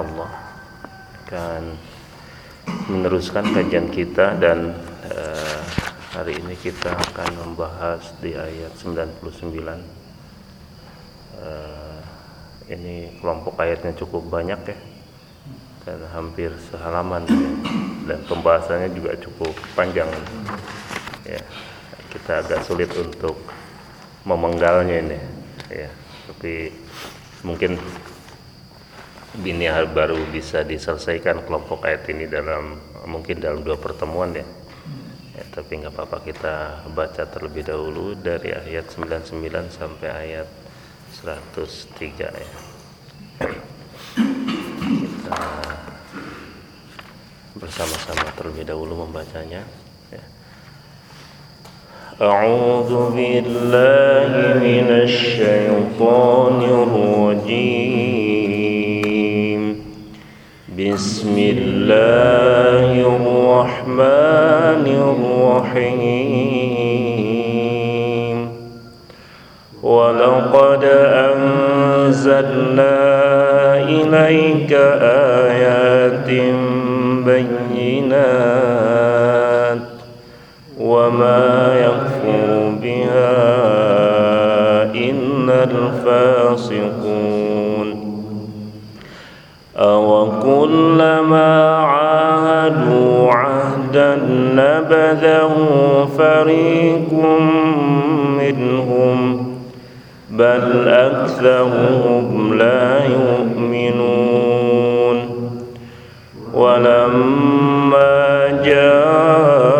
insyaallah akan meneruskan kajian kita dan uh, hari ini kita akan membahas di ayat 99 uh, ini kelompok ayatnya cukup banyak ya. Dan hampir sehalaman dan pembahasannya juga cukup panjang. Ya kita agak sulit untuk memenggalnya ini. Ya tapi mungkin ini baru bisa diselesaikan kelompok ayat ini dalam mungkin dalam dua pertemuan ya, ya tapi nggak apa-apa kita baca terlebih dahulu dari ayat 99 sampai ayat 103 ya kita bersama-sama terlebih dahulu membacanya أعوذ بالله من الشيطان الرجيم بسم الله الرحمن الرحيم. ولقد أنزلنا إليك آيات بينات وما يكفر بها إلا الفاسقون. أو كلما عاهدوا عهدا نبذه فريق منهم بل أكثرهم لا يؤمنون ولما جاءهم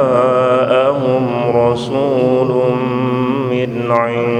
رسول من عند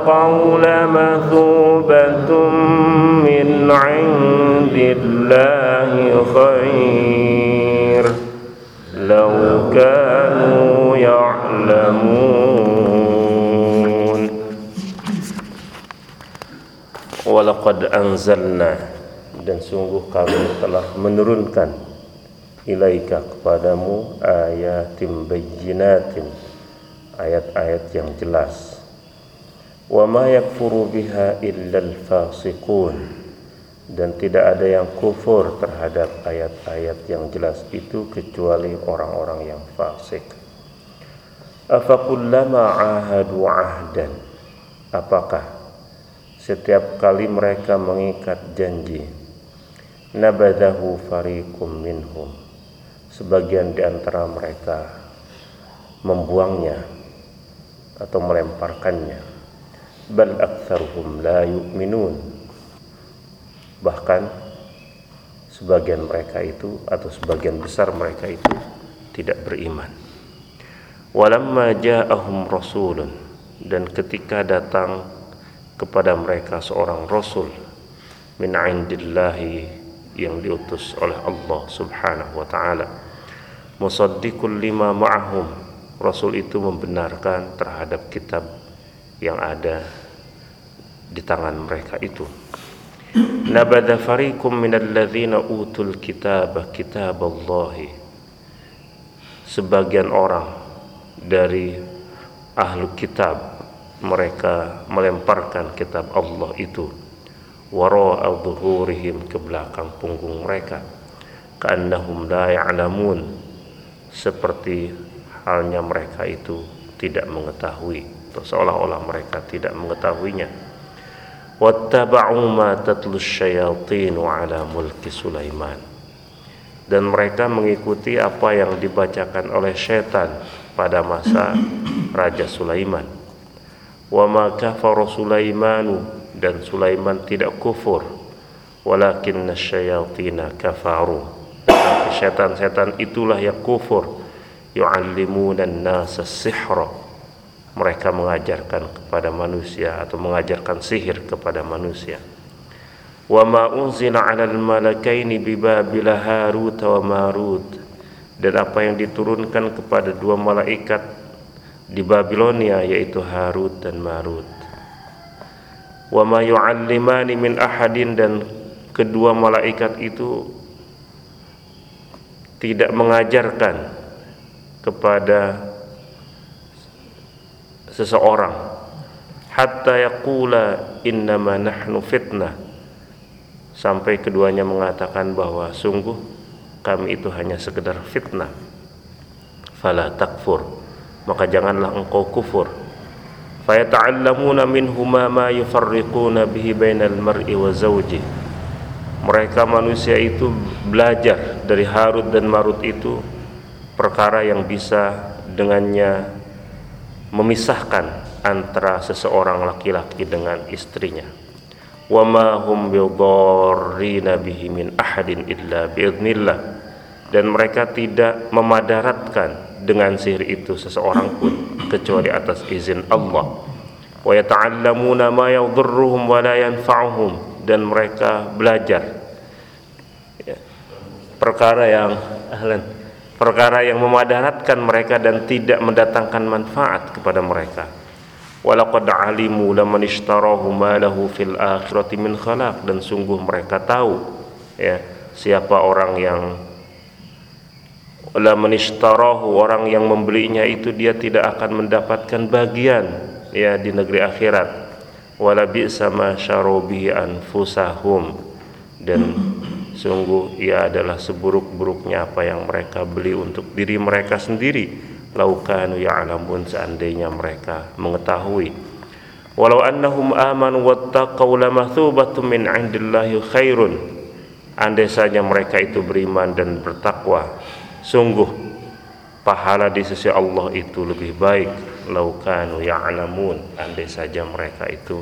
واتقوا لمثوبة من عند الله خير لو كانوا يعلمون Walaqad anzalna dan sungguh kami telah menurunkan ilaika kepadamu ayatim bayyinatin ayat-ayat yang jelas wa ma yakfuru biha illa al-fasiqun. Dan tidak ada yang kufur terhadap ayat-ayat yang jelas itu kecuali orang-orang yang fasik. Afakullama ahadu ahdan. Apakah setiap kali mereka mengikat janji Nabadahu fariqum minhum. Sebagian di antara mereka membuangnya atau melemparkannya Bal aktsaruhum la yu'minun. Bahkan sebagian mereka itu atau sebagian besar mereka itu tidak beriman. Walamma ja'ahum rasulun. Dan ketika datang kepada mereka seorang rasul min indillahi yang diutus oleh Allah Subhanahu wa taala. Musaddiqul lima ma'ahum. Rasul itu membenarkan terhadap kitab yang ada di tangan mereka itu. Nabadha fariqum minal ladzina utul kitab kitab Allah sebagian orang dari ahlu kitab mereka melemparkan kitab Allah itu. Wara'a dhuhurihim ke belakang punggung mereka. Ka'annahum la ya'lamun. Seperti halnya mereka itu tidak mengetahui atau seolah-olah mereka tidak mengetahuinya wattaba'u ma tatlu syayatinu ala mulki Sulaiman dan mereka mengikuti apa yang dibacakan oleh syaitan pada masa Raja Sulaiman. Wa ma kafara Sulaimanu dan Sulaiman tidak kufur. Walakin syayatina kafaru. Tapi setan-setan itulah yang kufur. Yu'allimuna an-nasa sihra mereka mengajarkan kepada manusia atau mengajarkan sihir kepada manusia. Wa ma unzila 'alal malakaini bi Babil Harut wa Marut dan apa yang diturunkan kepada dua malaikat di Babilonia yaitu Harut dan Marut. Wa ma yu'allimani min ahadin dan kedua malaikat itu tidak mengajarkan kepada seseorang. Hatta yaqula innama nahnu fitnah. Sampai keduanya mengatakan bahwa sungguh kami itu hanya sekedar fitnah. Fala takfur. Maka janganlah engkau kufur. Fayata'allamuna minhuma ma yufarriquna bihi bainal mar'i wa zawji. Mereka manusia itu belajar dari Harut dan Marut itu perkara yang bisa dengannya memisahkan antara seseorang laki-laki dengan istrinya. Wa ma hum bidarrina bihi min ahadin illa biidznillah. Dan mereka tidak memadaratkan dengan sihir itu seseorang pun kecuali atas izin Allah. Wa yata'allamuna ma yadhurruhum wa la yanfa'uhum. Dan mereka belajar ya, perkara yang ahlan perkara yang memadaratkan mereka dan tidak mendatangkan manfaat kepada mereka. Walaqad alimu laman ishtarahu ma lahu fil akhirati min khalaq. Dan sungguh mereka tahu ya siapa orang yang laman ishtarahu orang yang membelinya itu dia tidak akan mendapatkan bagian ya di negeri akhirat. Wala bi'sa ma syarobi anfusahum. Dan Sungguh ia adalah seburuk-buruknya apa yang mereka beli untuk diri mereka sendiri. Laukanu ya'lamun seandainya mereka mengetahui. Walau annahum amanu wattaqaw lamathubatun min 'indillahi khairun. Andai saja mereka itu beriman dan bertakwa, sungguh pahala di sisi Allah itu lebih baik. Laukanu ya'lamun andai saja mereka itu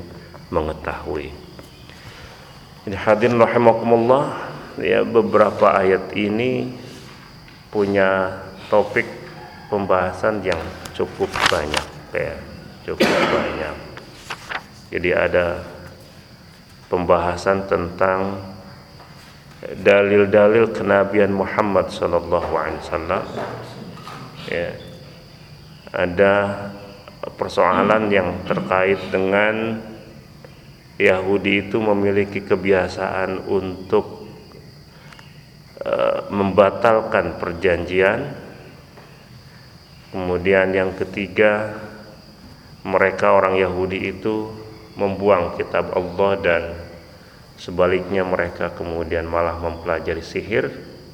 mengetahui. Hadirin rahimakumullah ya beberapa ayat ini punya topik pembahasan yang cukup banyak ya cukup banyak. Jadi ada pembahasan tentang dalil-dalil kenabian Muhammad wasallam. Ya ada persoalan yang terkait dengan Yahudi itu memiliki kebiasaan untuk membatalkan perjanjian. Kemudian yang ketiga, mereka orang Yahudi itu membuang kitab Allah dan sebaliknya mereka kemudian malah mempelajari sihir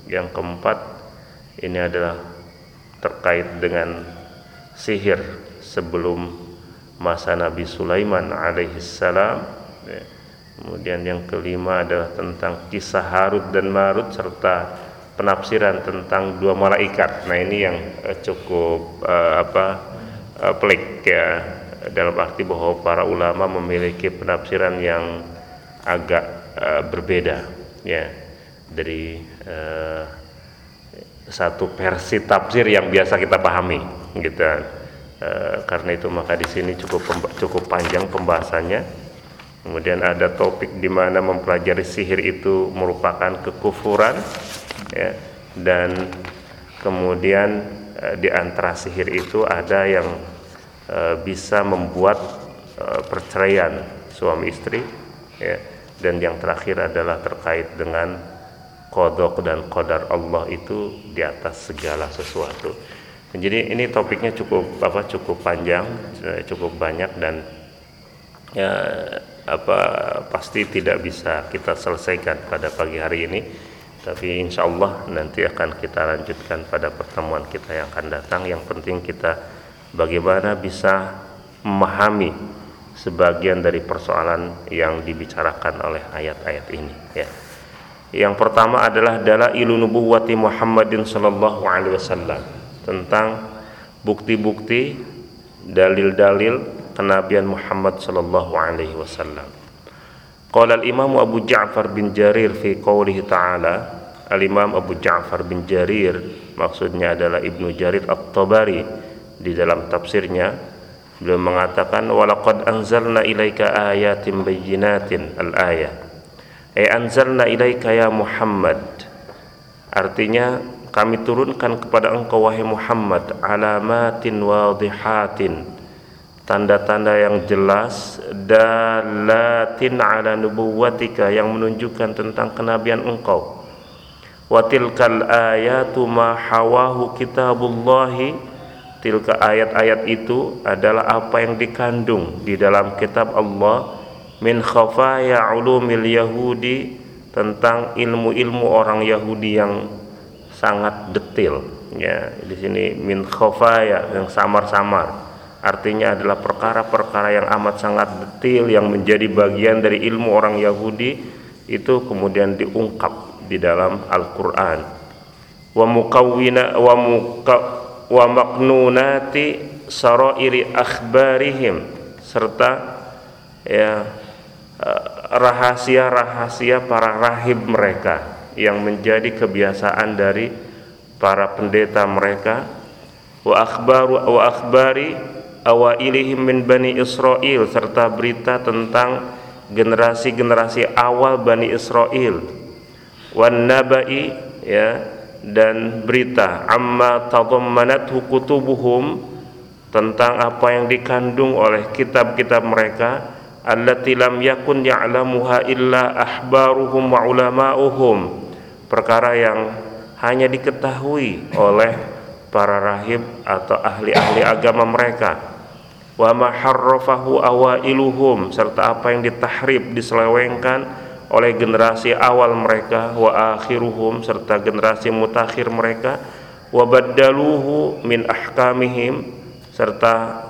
yang keempat ini adalah terkait dengan sihir sebelum masa Nabi Sulaiman alaihissalam ya. Kemudian yang kelima adalah tentang kisah Harut dan Marut serta penafsiran tentang dua malaikat. Nah ini yang uh, cukup uh, apa uh, pelik ya dalam arti bahwa para ulama memiliki penafsiran yang agak uh, berbeda ya dari uh, satu versi tafsir yang biasa kita pahami gitu uh, karena itu maka di sini cukup cukup panjang pembahasannya kemudian ada topik di mana mempelajari sihir itu merupakan kekufuran ya. Dan kemudian uh, di antara sihir itu ada yang e, bisa membuat e, perceraian suami istri ya. Dan yang terakhir adalah terkait dengan kodok dan kodar Allah itu di atas segala sesuatu. Jadi ini topiknya cukup apa cukup panjang cukup banyak dan ya apa pasti tidak bisa kita selesaikan pada pagi hari ini tapi insya Allah nanti akan kita lanjutkan pada pertemuan kita yang akan datang yang penting kita bagaimana bisa memahami sebagian dari persoalan yang dibicarakan oleh ayat-ayat ini ya. Yang pertama adalah dalailu nubuwati Muhammadin sallallahu alaihi wasallam tentang bukti-bukti dalil-dalil kenabian Muhammad sallallahu alaihi wasallam. Qala al-Imam Abu Ja'far bin Jarir fi qoulihi ta'ala Al-Imam Abu Ja'far bin Jarir maksudnya adalah Ibnu Jarir At-Tabari di dalam tafsirnya beliau mengatakan walaqad anzalna ilaika ayatin bayyinatin al-ayah ay anzalna ilaika ya Muhammad artinya kami turunkan kepada engkau wahai Muhammad alamatin wadihatin tanda-tanda yang jelas dalatin ala nubuwatika yang menunjukkan tentang kenabian engkau. Wa tilkal ayatu ma hawahu kitabullahi tilka ayat-ayat itu adalah apa yang dikandung di dalam kitab Allah min khafaya ulumil yahudi tentang ilmu-ilmu orang Yahudi yang sangat detail. Ya di sini min khafaya yang samar-samar artinya adalah perkara-perkara yang amat sangat detail yang menjadi bagian dari ilmu orang Yahudi itu kemudian diungkap di dalam Al-Qur'an. Wa mukawwina wa muka wa maknunati sarairi akhbarihim serta ya eh, rahasia-rahasia para rahib mereka yang menjadi kebiasaan dari para pendeta mereka. Wa akhbaru wa akhbari awailihim min bani Israel serta berita tentang generasi-generasi awal Bani Israel. Wan nabai ya dan berita amma tadammanathu kutubuhum tentang apa yang dikandung oleh kitab-kitab mereka allati lam yakun ya'lamuha illa ahbaruhum wa ulama'uhum perkara yang hanya diketahui oleh para rahib atau ahli-ahli agama mereka wa ma harrafahu awailuhum serta apa yang ditahrib diselewengkan oleh generasi awal mereka wa akhiruhum serta generasi mutakhir mereka wa baddaluhu min ahkamihim serta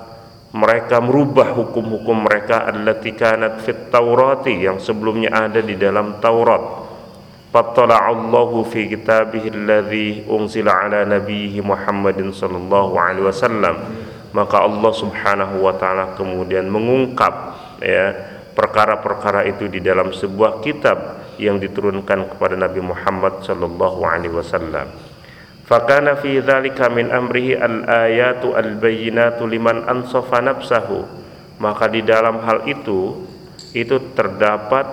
mereka merubah hukum-hukum mereka allati kanat fit taurati yang sebelumnya ada di dalam Taurat. Fattala Allahu fi kitabihi alladhi unzila ala nabiyhi Muhammadin sallallahu alaihi wasallam maka Allah Subhanahu wa taala kemudian mengungkap ya perkara-perkara itu di dalam sebuah kitab yang diturunkan kepada Nabi Muhammad sallallahu alaihi wasallam. Fakana fi dzalika min amrihi al-ayatu al-bayyinatu liman ansafa nafsahu. Maka di dalam hal itu itu terdapat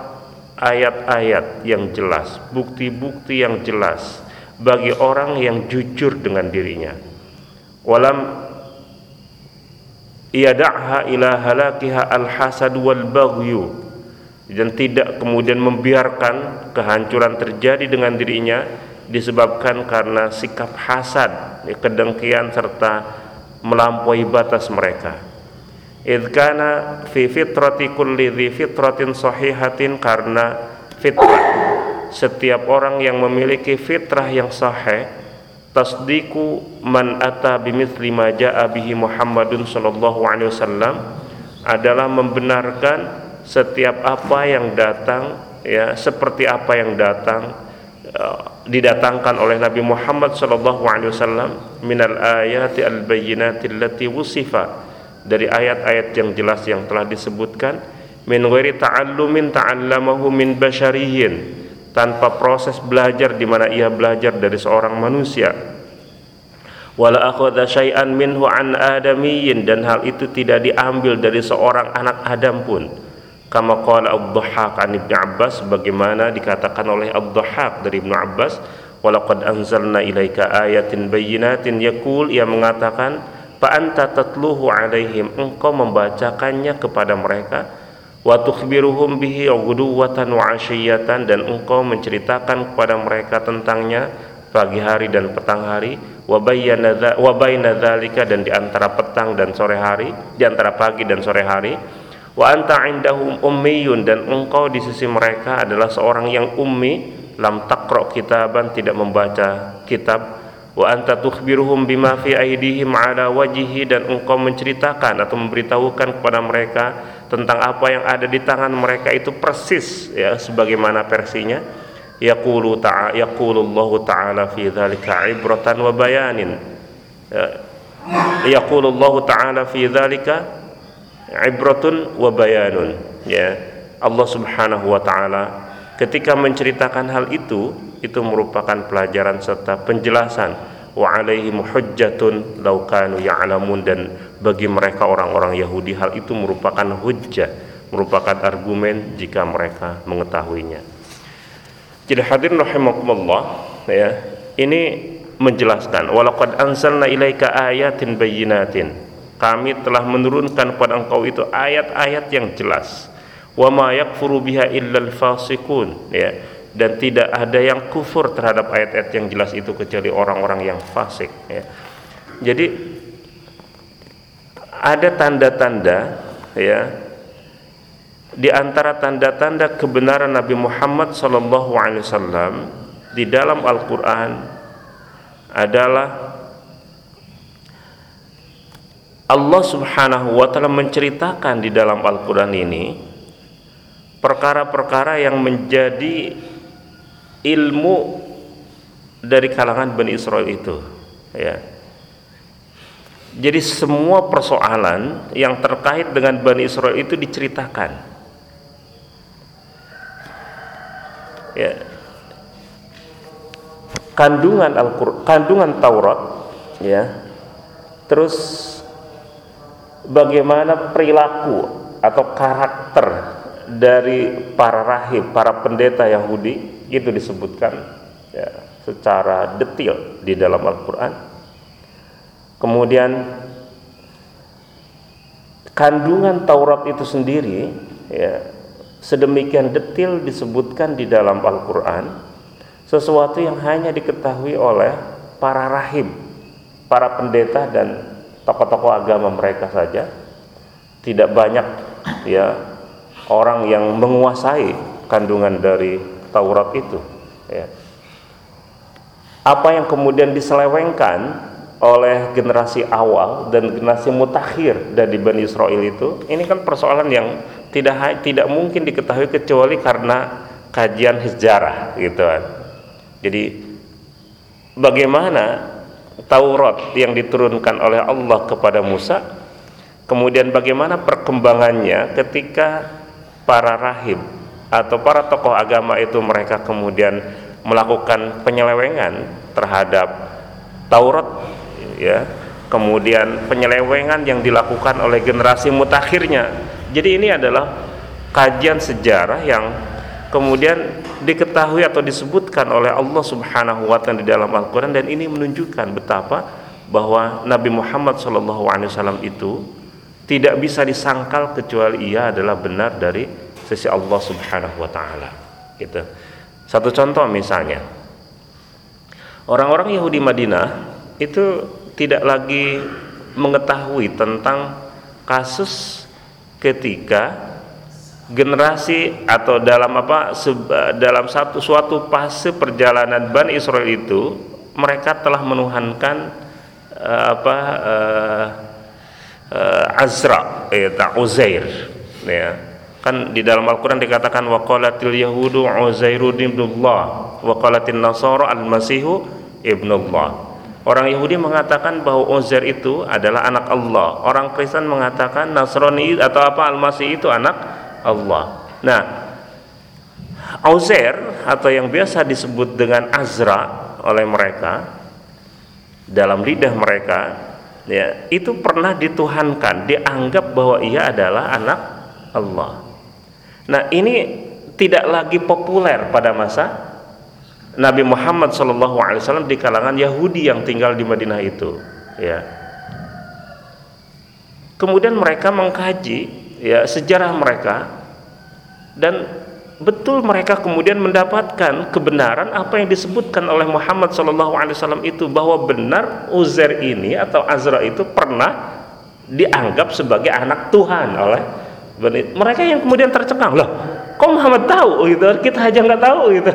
ayat-ayat yang jelas, bukti-bukti yang jelas bagi orang yang jujur dengan dirinya. Walam yada'ha ila halakiha al-hasad wal baghyu dan tidak kemudian membiarkan kehancuran terjadi dengan dirinya disebabkan karena sikap hasad, kedengkian serta melampaui batas mereka. Idh kana fi fitrati kulli dhi fitratin sahihatin karena fitrah setiap orang yang memiliki fitrah yang sahih tasdiku man ata bimithli ma jaa bihi Muhammadun sallallahu alaihi wasallam adalah membenarkan setiap apa yang datang ya seperti apa yang datang uh, didatangkan oleh Nabi Muhammad sallallahu alaihi wasallam minal ayati al bayyinati allati wusifa. Dari ayat-ayat yang jelas yang telah disebutkan min ghairi ta'allumin ta'allamahu min basyariyin tanpa proses belajar di mana ia belajar dari seorang manusia. Wala akhadha syai'an minhu an adamiyyin dan hal itu tidak diambil dari seorang anak Adam pun. Kama qala Ad-Dhahhak an Ibnu Abbas bagaimana dikatakan oleh Ad-Dhahhak dari Ibnu Abbas walaqad anzalna ilaika ayatin bayyinatin. Yaqul ia mengatakan fa anta tatluhu alaihim engkau membacakannya kepada mereka wa tukhbiruhum bihi ghuduwatan wa ashiyatan dan engkau menceritakan kepada mereka tentangnya pagi hari dan petang hari. Wa bayyana wa baina dan di antara petang dan sore hari di antara pagi dan sore hari. Wa anta indahum ummiyun dan engkau di sisi mereka adalah seorang yang ummi. Lam taqra kitaban tidak membaca kitab. Wa anta tukhbiruhum bima fi aidihim ala wajhi dan engkau menceritakan atau memberitahukan kepada mereka tentang apa yang ada di tangan mereka itu persis ya sebagaimana versinya. Yaqulu ta'a yaqulu Allah taala fi dzalika ibratan wa bayanin. Ya, yaqulu Allah taala fi dzalika ibratun wa bayanun. Ya Allah Subhanahu wa taala ketika menceritakan hal itu itu merupakan pelajaran serta penjelasan. Wa alaihim hujjatun law kanu ya'lamun dan bagi mereka orang-orang Yahudi hal itu merupakan hujjah merupakan argumen jika mereka mengetahuinya. Jadi hadirin rahimakumullah ya ini menjelaskan walaqad anzalna ilaika ayatin bayyinatin. Kami telah menurunkan kepada engkau itu ayat-ayat yang jelas. Wa ma yakfuru biha illal fasiqun ya. Dan tidak ada yang kufur terhadap ayat-ayat yang jelas itu kecuali orang-orang yang fasik ya. Jadi ada tanda-tanda ya di antara tanda-tanda kebenaran Nabi Muhammad SAW di dalam Al-Quran adalah Allah Subhanahu wa taala menceritakan di dalam Al-Qur'an ini perkara-perkara yang menjadi ilmu dari kalangan Bani Israel itu ya. Jadi semua persoalan yang terkait dengan Bani Israel itu diceritakan. Ya. Kandungan Al-Qur'an, kandungan Taurat ya. Terus bagaimana perilaku atau karakter dari para rahib, para pendeta Yahudi itu disebutkan ya, secara detail di dalam Al-Quran. Kemudian kandungan Taurat itu sendiri ya, sedemikian detail disebutkan di dalam Al-Quran sesuatu yang hanya diketahui oleh para rahib, para pendeta dan tokoh-tokoh agama mereka saja tidak banyak ya orang yang menguasai kandungan dari Taurat itu ya. apa yang kemudian diselewengkan oleh generasi awal dan generasi mutakhir dari Bani Israel itu ini kan persoalan yang tidak tidak mungkin diketahui kecuali karena kajian sejarah gitu kan. Jadi bagaimana Taurat yang diturunkan oleh Allah kepada Musa kemudian bagaimana perkembangannya ketika para rahib atau para tokoh agama itu mereka kemudian melakukan penyelewengan terhadap Taurat ya kemudian penyelewengan yang dilakukan oleh generasi mutakhirnya jadi ini adalah kajian sejarah yang kemudian diketahui atau disebutkan oleh Allah Subhanahu wa taala di dalam Al-Qur'an dan ini menunjukkan betapa bahwa Nabi Muhammad SAW itu tidak bisa disangkal kecuali ia adalah benar dari sisi Allah Subhanahu wa taala. Gitu. Satu contoh misalnya. Orang-orang Yahudi Madinah itu tidak lagi mengetahui tentang kasus ketika generasi atau dalam apa dalam satu suatu fase perjalanan Bani Israel itu mereka telah menuhankan uh, apa uh, uh, Azra yaitu Uzair ya. Kan di dalam Al-Qur'an dikatakan waqalatil yahudu Uzairu ibnullah waqalatin nasara al-masihu ibnullah Orang Yahudi mengatakan bahwa Uzair itu adalah anak Allah. Orang Kristen mengatakan Nasrani atau apa Al-Masih itu anak Allah. Nah, Uzair atau yang biasa disebut dengan Azra oleh mereka dalam lidah mereka ya itu pernah dituhankan, dianggap bahwa ia adalah anak Allah. Nah, ini tidak lagi populer pada masa Nabi Muhammad SAW di kalangan Yahudi yang tinggal di Madinah itu ya. Kemudian mereka mengkaji ya sejarah mereka dan betul mereka kemudian mendapatkan kebenaran apa yang disebutkan oleh Muhammad SAW itu bahwa benar Uzair ini atau Azra itu pernah dianggap sebagai anak Tuhan oleh mereka yang kemudian tercengang loh kok Muhammad tahu? Gitu kita aja nggak tahu gitu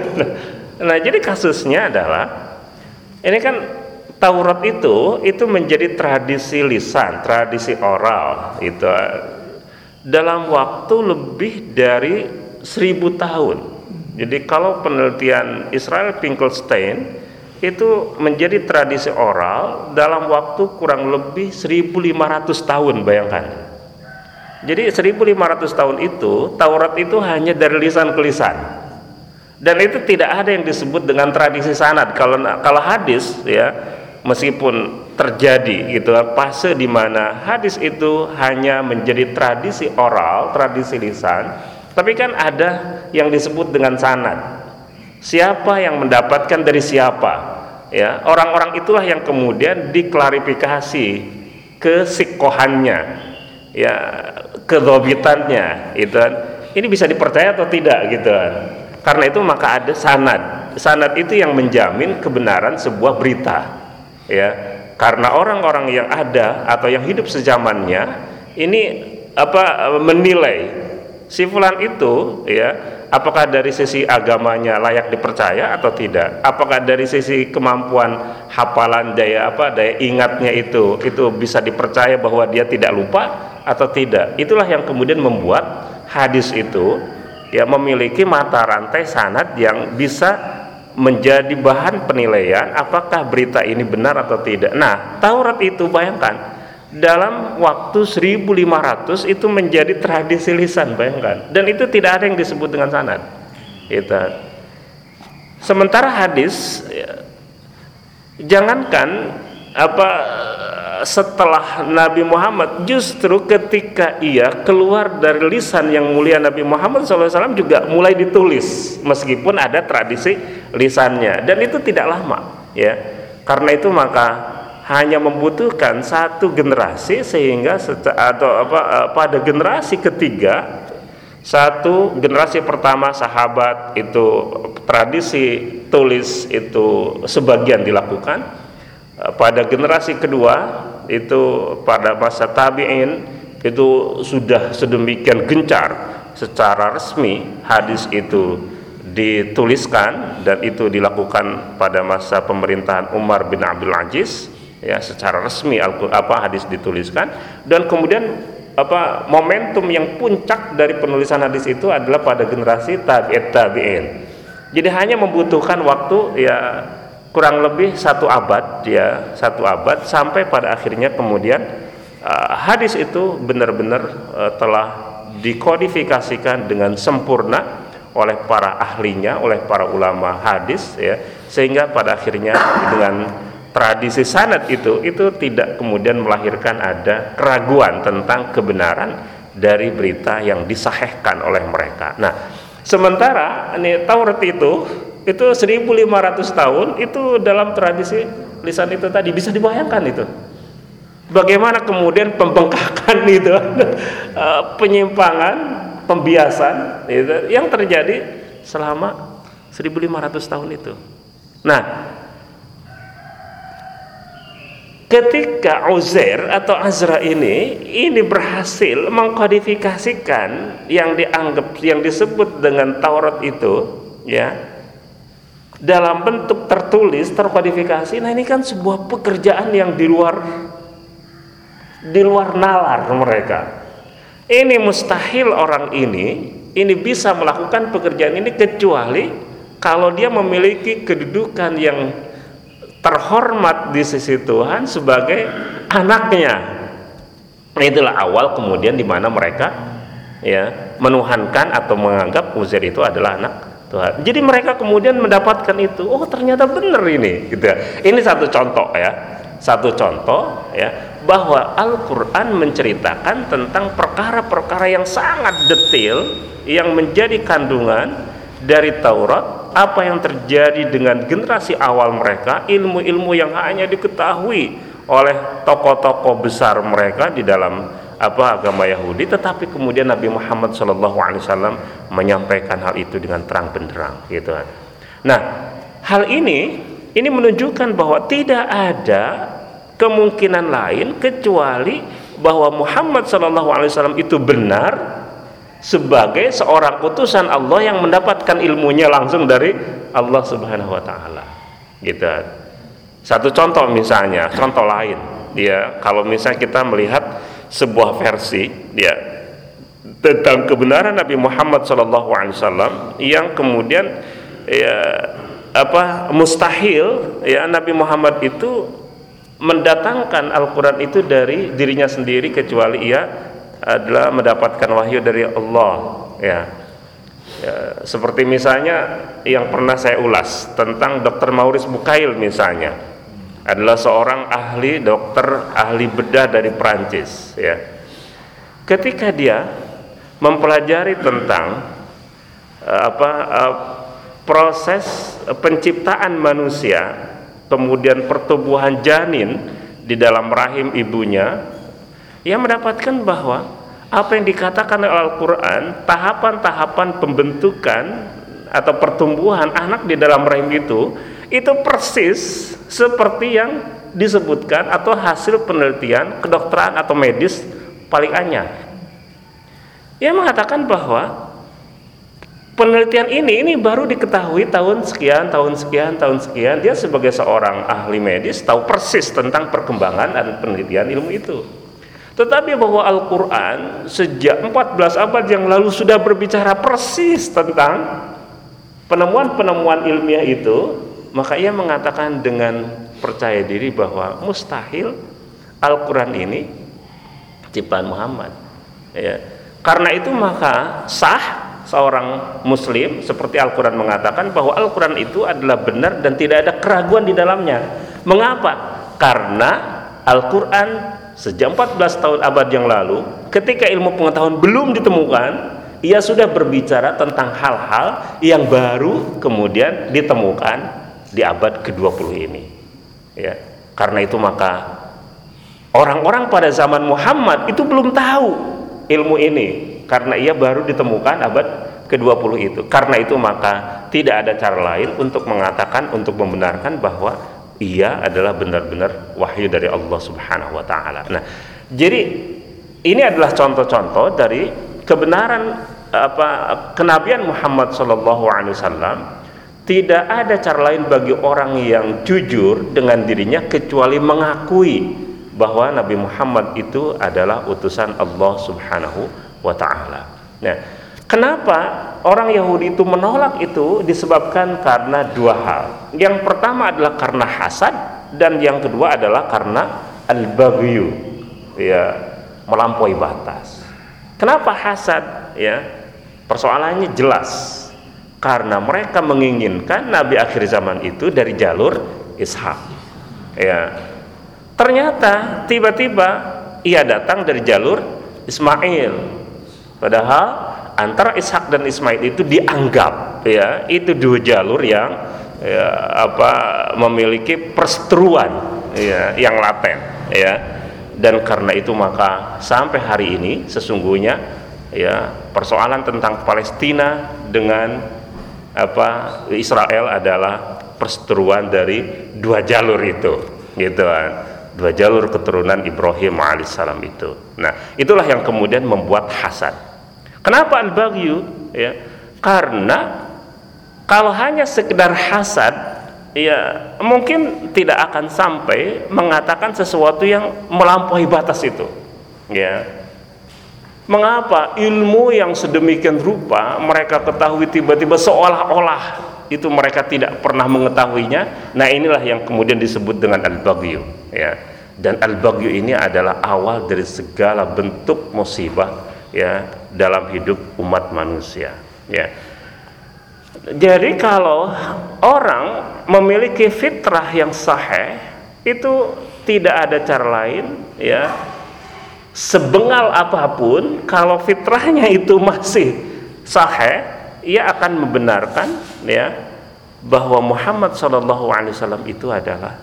Nah, jadi kasusnya adalah ini kan Taurat itu itu menjadi tradisi lisan, tradisi oral itu dalam waktu lebih dari seribu tahun. Jadi kalau penelitian Israel Finkelstein itu menjadi tradisi oral dalam waktu kurang lebih 1500 tahun bayangkan. Jadi 1500 tahun itu Taurat itu hanya dari lisan ke lisan dan itu tidak ada yang disebut dengan tradisi sanad. Kalau kalau hadis ya meskipun terjadi gitu fase di mana hadis itu hanya menjadi tradisi oral tradisi lisan tapi kan ada yang disebut dengan sanad. Siapa yang mendapatkan dari siapa? Ya orang-orang itulah yang kemudian diklarifikasi kesikohannya ya kedobitannya itu ini bisa dipercaya atau tidak gitu karena itu maka ada sanad. Sanad itu yang menjamin kebenaran sebuah berita. Ya. Karena orang-orang yang ada atau yang hidup sezamannya ini apa menilai si fulan itu ya apakah dari sisi agamanya layak dipercaya atau tidak apakah dari sisi kemampuan hafalan daya apa daya ingatnya itu itu bisa dipercaya bahwa dia tidak lupa atau tidak itulah yang kemudian membuat hadis itu ya memiliki mata rantai sanad yang bisa menjadi bahan penilaian apakah berita ini benar atau tidak. Nah, Taurat itu bayangkan dalam waktu 1500 itu menjadi tradisi lisan bayangkan dan itu tidak ada yang disebut dengan sanad. Itu. Sementara hadis ya, jangankan apa setelah Nabi Muhammad justru ketika ia keluar dari lisan yang mulia Nabi Muhammad SAW juga mulai ditulis meskipun ada tradisi lisannya. Dan itu tidak lama ya. Karena itu maka hanya membutuhkan satu generasi sehingga atau apa eh, pada generasi ketiga satu generasi pertama sahabat itu tradisi tulis itu sebagian dilakukan pada generasi kedua itu pada masa tabi'in itu sudah sedemikian gencar. Secara resmi hadis itu dituliskan dan itu dilakukan pada masa pemerintahan Umar bin Abdul Aziz. Ya secara resmi apa hadis dituliskan. Dan kemudian apa momentum yang puncak dari penulisan hadis itu adalah pada generasi tabi'in tabi'in jadi hanya membutuhkan waktu ya kurang lebih satu abad ya satu abad sampai pada akhirnya kemudian uh, hadis itu benar-benar uh, telah dikodifikasikan dengan sempurna oleh para ahlinya oleh para ulama hadis ya sehingga pada akhirnya dengan tradisi sanad itu itu tidak kemudian melahirkan ada keraguan tentang kebenaran dari berita yang disahihkan oleh mereka. Nah, sementara ini Taurat itu itu 1500 tahun itu dalam tradisi lisan itu tadi bisa dibayangkan itu. Bagaimana kemudian pembengkakan itu eh, penyimpangan pembiasan itu yang terjadi selama 1500 tahun itu. Nah ketika Uzair atau Azra ini ini berhasil mengkodifikasikan yang dianggap yang disebut dengan Taurat itu ya dalam bentuk tertulis terkodifikasi nah ini kan sebuah pekerjaan yang di luar di luar nalar mereka ini mustahil orang ini ini bisa melakukan pekerjaan ini kecuali kalau dia memiliki kedudukan yang terhormat di sisi Tuhan sebagai anaknya. Itulah awal kemudian di mana mereka ya menuhankan atau menganggap Uzair itu adalah anak Tuhan. Jadi mereka kemudian mendapatkan itu. Oh, ternyata benar ini gitu ya. Ini satu contoh ya. Satu contoh ya bahwa Al-Qur'an menceritakan tentang perkara-perkara yang sangat detail yang menjadi kandungan dari Taurat apa yang terjadi dengan generasi awal mereka, ilmu-ilmu yang hanya diketahui oleh tokoh-tokoh besar mereka di dalam apa agama Yahudi, tetapi kemudian Nabi Muhammad SAW menyampaikan hal itu dengan terang benderang, gitu kan. Nah, hal ini ini menunjukkan bahwa tidak ada kemungkinan lain kecuali bahwa Muhammad SAW itu benar sebagai seorang utusan Allah yang mendapatkan ilmunya langsung dari Allah Subhanahu wa taala. Gitu. Satu contoh misalnya, contoh lain, ya kalau misalnya kita melihat sebuah versi ya tentang kebenaran Nabi Muhammad SAW yang kemudian ya apa mustahil ya Nabi Muhammad itu mendatangkan Al-Quran itu dari dirinya sendiri kecuali ia adalah mendapatkan wahyu dari Allah ya. ya seperti misalnya yang pernah saya ulas tentang Dr. Maurice Bukail misalnya adalah seorang ahli dokter ahli bedah dari Prancis ya. Ketika dia mempelajari tentang uh, apa uh, proses penciptaan manusia kemudian pertumbuhan janin di dalam rahim ibunya ia mendapatkan bahwa apa yang dikatakan oleh Al-Quran tahapan-tahapan pembentukan atau pertumbuhan anak di dalam rahim itu itu persis seperti yang disebutkan atau hasil penelitian kedokteran atau medis paling anyar. Ia mengatakan bahwa penelitian ini ini baru diketahui tahun sekian tahun sekian tahun sekian. Dia sebagai seorang ahli medis tahu persis tentang perkembangan dan penelitian ilmu itu. Tetapi bahwa Al-Quran sejak 14 abad yang lalu sudah berbicara persis tentang penemuan-penemuan ilmiah itu, maka ia mengatakan dengan percaya diri bahwa mustahil Al-Quran ini ciptaan Muhammad. Ya. Karena itu maka sah seorang muslim seperti Al-Quran mengatakan bahwa Al-Quran itu adalah benar dan tidak ada keraguan di dalamnya. Mengapa? Karena Al-Quran sejak 14 tahun abad yang lalu ketika ilmu pengetahuan belum ditemukan ia sudah berbicara tentang hal-hal yang baru kemudian ditemukan di abad ke-20 ini ya karena itu maka orang-orang pada zaman Muhammad itu belum tahu ilmu ini karena ia baru ditemukan abad ke-20 itu karena itu maka tidak ada cara lain untuk mengatakan untuk membenarkan bahwa ia adalah benar-benar wahyu dari Allah Subhanahu wa taala. Nah, jadi ini adalah contoh-contoh dari kebenaran apa kenabian Muhammad sallallahu alaihi wasallam tidak ada cara lain bagi orang yang jujur dengan dirinya kecuali mengakui bahwa Nabi Muhammad itu adalah utusan Allah Subhanahu wa taala. Nah, Kenapa orang Yahudi itu menolak itu disebabkan karena dua hal. Yang pertama adalah karena hasad dan yang kedua adalah karena al-baghyu. Ya, melampaui batas. Kenapa hasad? Ya, persoalannya jelas. Karena mereka menginginkan nabi akhir zaman itu dari jalur Ishak. Ya. Ternyata tiba-tiba ia datang dari jalur Ismail. Padahal antara Ishak dan Ismail itu dianggap ya itu dua jalur yang ya, apa memiliki perseteruan ya yang laten ya dan karena itu maka sampai hari ini sesungguhnya ya persoalan tentang Palestina dengan apa Israel adalah perseteruan dari dua jalur itu gitu kan dua jalur keturunan Ibrahim alaihissalam itu. Nah, itulah yang kemudian membuat hasad. Kenapa al-baghyu? Ya, karena kalau hanya sekedar hasad, ya mungkin tidak akan sampai mengatakan sesuatu yang melampaui batas itu. Ya. Mengapa ilmu yang sedemikian rupa mereka ketahui tiba-tiba seolah-olah itu mereka tidak pernah mengetahuinya. Nah, inilah yang kemudian disebut dengan al-baghyu, ya. Dan al-baghyu ini adalah awal dari segala bentuk musibah ya dalam hidup umat manusia, ya. Jadi kalau orang memiliki fitrah yang sahih itu tidak ada cara lain ya sebengal apa pun kalau fitrahnya itu masih sahih ia akan membenarkan ya bahwa Muhammad Wasallam itu adalah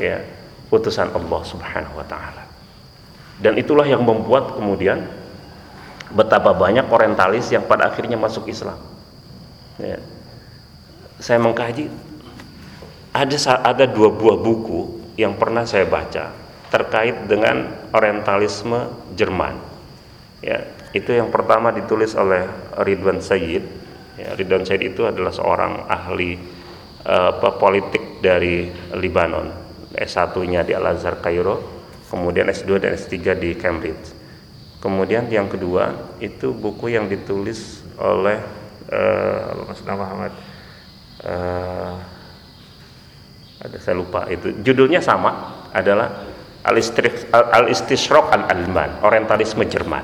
ya utusan Allah Subhanahu Wa Taala. Dan itulah yang membuat kemudian betapa banyak orientalis yang pada akhirnya masuk Islam. Ya. saya mengkaji ada ada dua buah buku yang pernah saya baca terkait dengan orientalisme Jerman. Ya, itu yang pertama ditulis oleh Ridwan Sayyid. Ya, Ridwan Sayyid itu adalah seorang ahli uh, politik dari Libanon. S1-nya di Al-Azhar Kairo, kemudian S2 dan S3 di Cambridge. Kemudian yang kedua itu buku yang ditulis oleh uh, Mas Muhammad uh, ada saya lupa itu judulnya sama adalah Al-Istishraq Al-Alman, Orientalisme Jerman.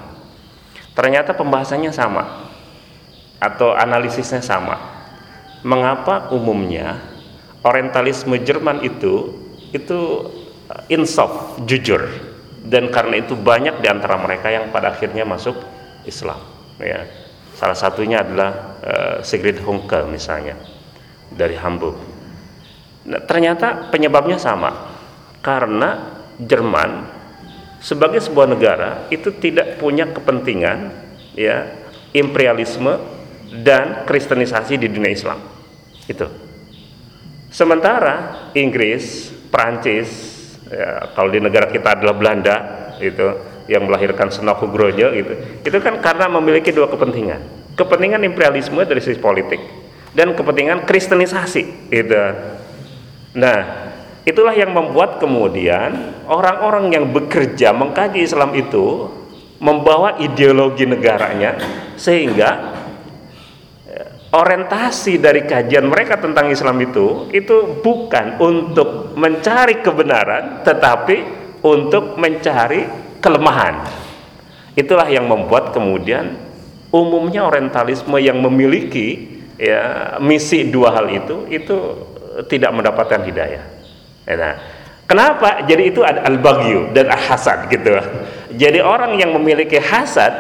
Ternyata pembahasannya sama atau analisisnya sama. Mengapa umumnya Orientalisme Jerman itu itu uh, insaf, jujur dan karena itu banyak di antara mereka yang pada akhirnya masuk Islam ya. Salah satunya adalah uh, Sigrid Hunke misalnya dari Hamburg. Nah, ternyata penyebabnya sama karena Jerman sebagai sebuah negara itu tidak punya kepentingan ya imperialisme dan kristenisasi di dunia Islam. Itu. Sementara Inggris Prancis ya, kalau di negara kita adalah Belanda itu yang melahirkan Senoku Grojo gitu itu kan karena memiliki dua kepentingan. Kepentingan imperialisme dari sisi politik dan kepentingan kristenisasi itu nah Itulah yang membuat kemudian orang-orang yang bekerja mengkaji Islam itu membawa ideologi negaranya sehingga eh, orientasi dari kajian mereka tentang Islam itu itu bukan untuk mencari kebenaran tetapi untuk mencari kelemahan. Itulah yang membuat kemudian umumnya orientalisme yang memiliki ya misi dua hal itu itu tidak mendapatkan hidayah. Ya, nah, kenapa? Jadi itu ada al-baghyu dan al-hasad gitu. Jadi orang yang memiliki hasad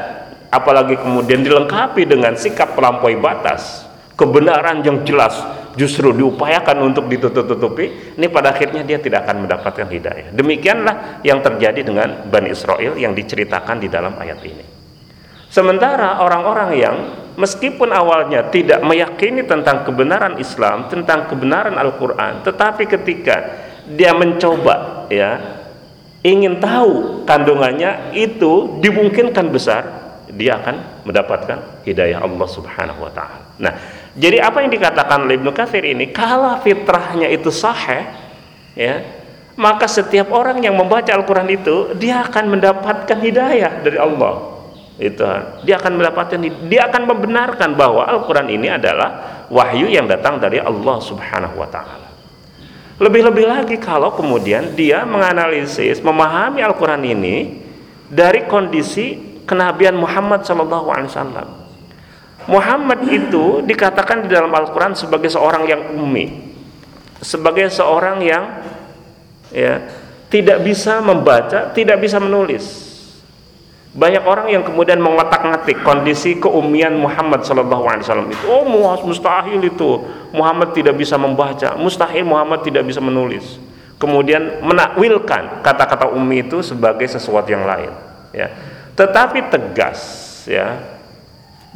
apalagi kemudian dilengkapi dengan sikap melampaui batas, kebenaran yang jelas justru diupayakan untuk ditutup-tutupi, ini pada akhirnya dia tidak akan mendapatkan hidayah. Demikianlah yang terjadi dengan Bani Israel yang diceritakan di dalam ayat ini. Sementara orang-orang yang meskipun awalnya tidak meyakini tentang kebenaran Islam, tentang kebenaran Al-Qur'an, tetapi ketika dia mencoba ya ingin tahu kandungannya itu dimungkinkan besar dia akan mendapatkan hidayah Allah Subhanahu wa taala. Nah, jadi apa yang dikatakan oleh Ibnu Katsir ini kalau fitrahnya itu sahih ya, maka setiap orang yang membaca Al-Qur'an itu dia akan mendapatkan hidayah dari Allah. Itu dia akan mendapatkan dia akan membenarkan bahwa Al-Qur'an ini adalah wahyu yang datang dari Allah Subhanahu wa taala. Lebih-lebih lagi kalau kemudian dia menganalisis, memahami Al-Quran ini dari kondisi kenabian Muhammad SAW. Muhammad itu dikatakan di dalam Al-Quran sebagai seorang yang umi, sebagai seorang yang ya tidak bisa membaca, tidak bisa menulis banyak orang yang kemudian mengotak-ngatik kondisi keumian Muhammad Wasallam itu. Oh, mustahil itu Muhammad tidak bisa membaca, mustahil Muhammad tidak bisa menulis. Kemudian menakwilkan kata-kata umi itu sebagai sesuatu yang lain. Ya, tetapi tegas. Ya,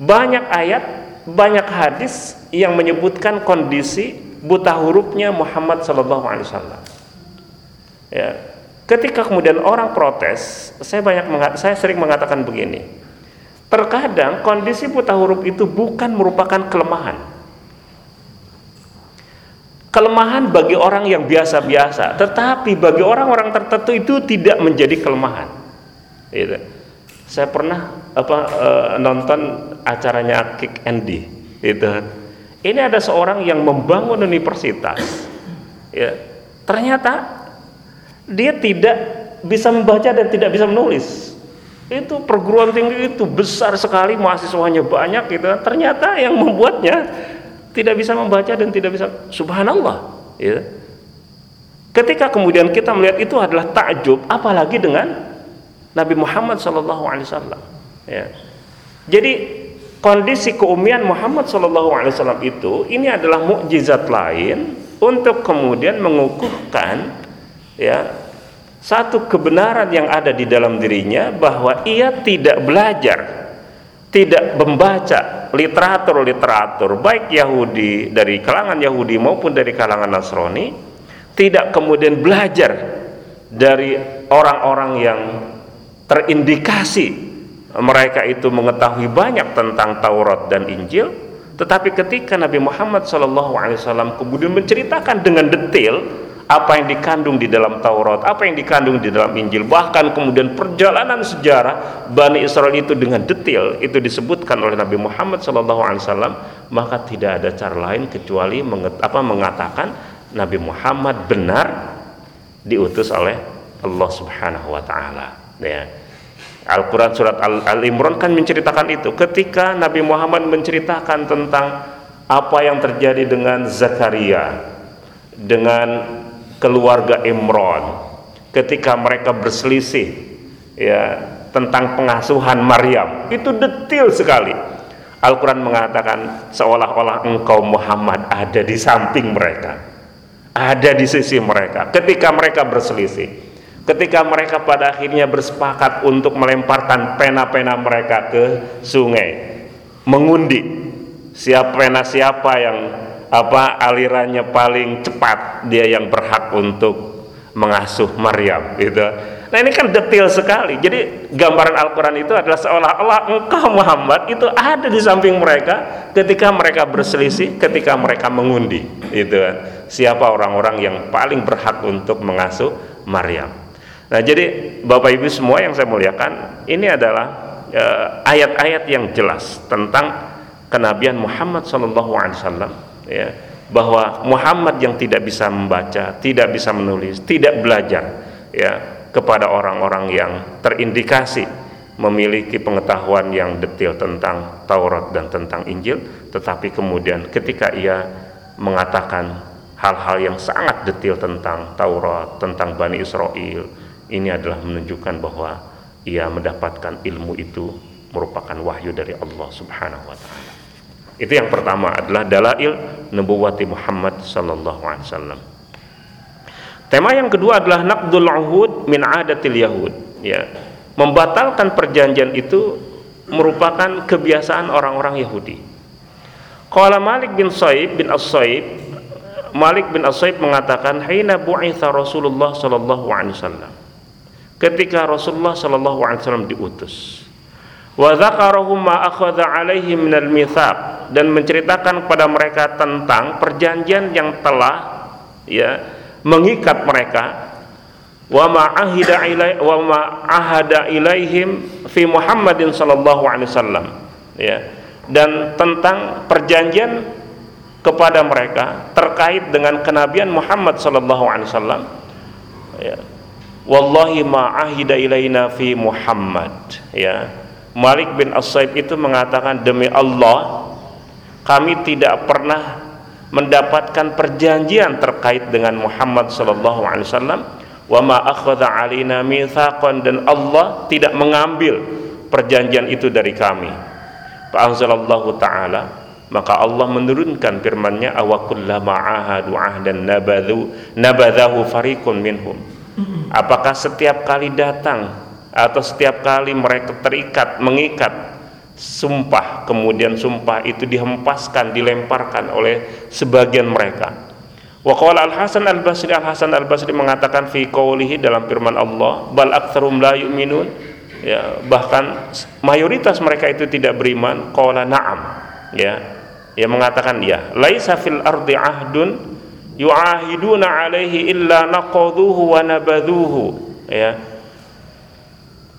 banyak ayat, banyak hadis yang menyebutkan kondisi buta hurufnya Muhammad Wasallam. Ya, Ketika kemudian orang protes, saya banyak saya sering mengatakan begini. Terkadang kondisi buta huruf itu bukan merupakan kelemahan. Kelemahan bagi orang yang biasa-biasa, tetapi bagi orang-orang tertentu itu tidak menjadi kelemahan. Gitu. Saya pernah apa uh, nonton acaranya Kick Andy, itu. Ini ada seorang yang membangun universitas. Ya, ternyata dia tidak bisa membaca dan tidak bisa menulis itu perguruan tinggi itu besar sekali mahasiswanya banyak gitu ternyata yang membuatnya tidak bisa membaca dan tidak bisa subhanallah ya. ketika kemudian kita melihat itu adalah takjub apalagi dengan Nabi Muhammad SAW ya. jadi kondisi keumian Muhammad SAW itu ini adalah mukjizat lain untuk kemudian mengukuhkan ya. Satu kebenaran yang ada di dalam dirinya bahwa ia tidak belajar tidak membaca literatur-literatur baik Yahudi dari kalangan Yahudi maupun dari kalangan Nasrani tidak kemudian belajar dari orang-orang yang terindikasi mereka itu mengetahui banyak tentang Taurat dan Injil tetapi ketika Nabi Muhammad SAW kemudian menceritakan dengan detail apa yang dikandung di dalam Taurat, apa yang dikandung di dalam Injil, bahkan kemudian perjalanan sejarah Bani Israel itu dengan detail itu disebutkan oleh Nabi Muhammad SAW, maka tidak ada cara lain kecuali apa, mengatakan Nabi Muhammad benar diutus oleh Allah Subhanahu Wa Taala. Ya. Al-Quran surat Al-Imran kan menceritakan itu ketika Nabi Muhammad menceritakan tentang apa yang terjadi dengan Zakaria dengan keluarga Imron ketika mereka berselisih ya tentang pengasuhan Maryam itu detail sekali. Al-Quran mengatakan seolah-olah engkau Muhammad ada di samping mereka ada di sisi mereka. Ketika mereka berselisih ketika mereka pada akhirnya bersepakat untuk melemparkan pena-pena mereka ke sungai mengundi siapa pena siapa yang apa alirannya paling cepat dia yang berhak untuk mengasuh Maryam gitu. Nah ini kan detail sekali. Jadi gambaran Al-Quran itu adalah seolah-olah engkau Muhammad itu ada di samping mereka ketika mereka berselisih, ketika mereka mengundi. Itu kan. Siapa orang-orang yang paling berhak untuk mengasuh Maryam. Nah jadi Bapak Ibu semua yang saya muliakan, ini adalah eh, ayat-ayat uh, yang jelas tentang kenabian Muhammad SAW ya bahwa Muhammad yang tidak bisa membaca, tidak bisa menulis, tidak belajar ya kepada orang-orang yang terindikasi memiliki pengetahuan yang detail tentang Taurat dan tentang Injil, tetapi kemudian ketika ia mengatakan hal-hal yang sangat detail tentang Taurat, tentang Bani Israel, ini adalah menunjukkan bahwa ia mendapatkan ilmu itu merupakan wahyu dari Allah Subhanahu wa taala. Itu yang pertama adalah dalail nubuwati Muhammad sallallahu alaihi wasallam. Tema yang kedua adalah naqdul uhud min adatil yahud, ya. Membatalkan perjanjian itu merupakan kebiasaan orang-orang Yahudi. Qala Malik bin Saib bin As-Saib Malik bin As-Saib mengatakan hina bu'itha Rasulullah sallallahu alaihi wasallam. Ketika Rasulullah sallallahu alaihi wasallam diutus wa dzakarahum ma akhadha alaihi minal mitsaq dan menceritakan kepada mereka tentang perjanjian yang telah ya mengikat mereka. Wa ma ahida ilai wa ma ahada ilaihim fi Muhammadin sallallahu alaihi wasallam. Ya. Dan tentang perjanjian kepada mereka terkait dengan kenabian Muhammad sallallahu alaihi wasallam. Ya. Wallahi ma ahida ilaina fi Muhammad. Ya Malik bin As-Saib itu mengatakan demi Allah kami tidak pernah mendapatkan perjanjian terkait dengan Muhammad sallallahu alaihi wasallam wa ma akhadha alaina mitsaqan dan Allah tidak mengambil perjanjian itu dari kami. Fa anzalallahu taala maka Allah menurunkan firman-Nya awakullama ahadu ahdan nabadhu nabadahu fariqun minhum. Apakah setiap kali datang atau setiap kali mereka terikat mengikat sumpah kemudian sumpah itu dihempaskan dilemparkan oleh sebagian mereka Wa qala Al-Hasan Al-Basri Al-Hasan Al-Basri mengatakan fi qoulihi dalam firman Allah, bal aktsarum la yu'minun. Ya, bahkan mayoritas mereka itu tidak beriman. Qala na'am. Ya. Ia mengatakan ya, laisa fil ardi ahdun yu'ahiduna alaihi illa naqaduhu wa nabadhuhu. Ya.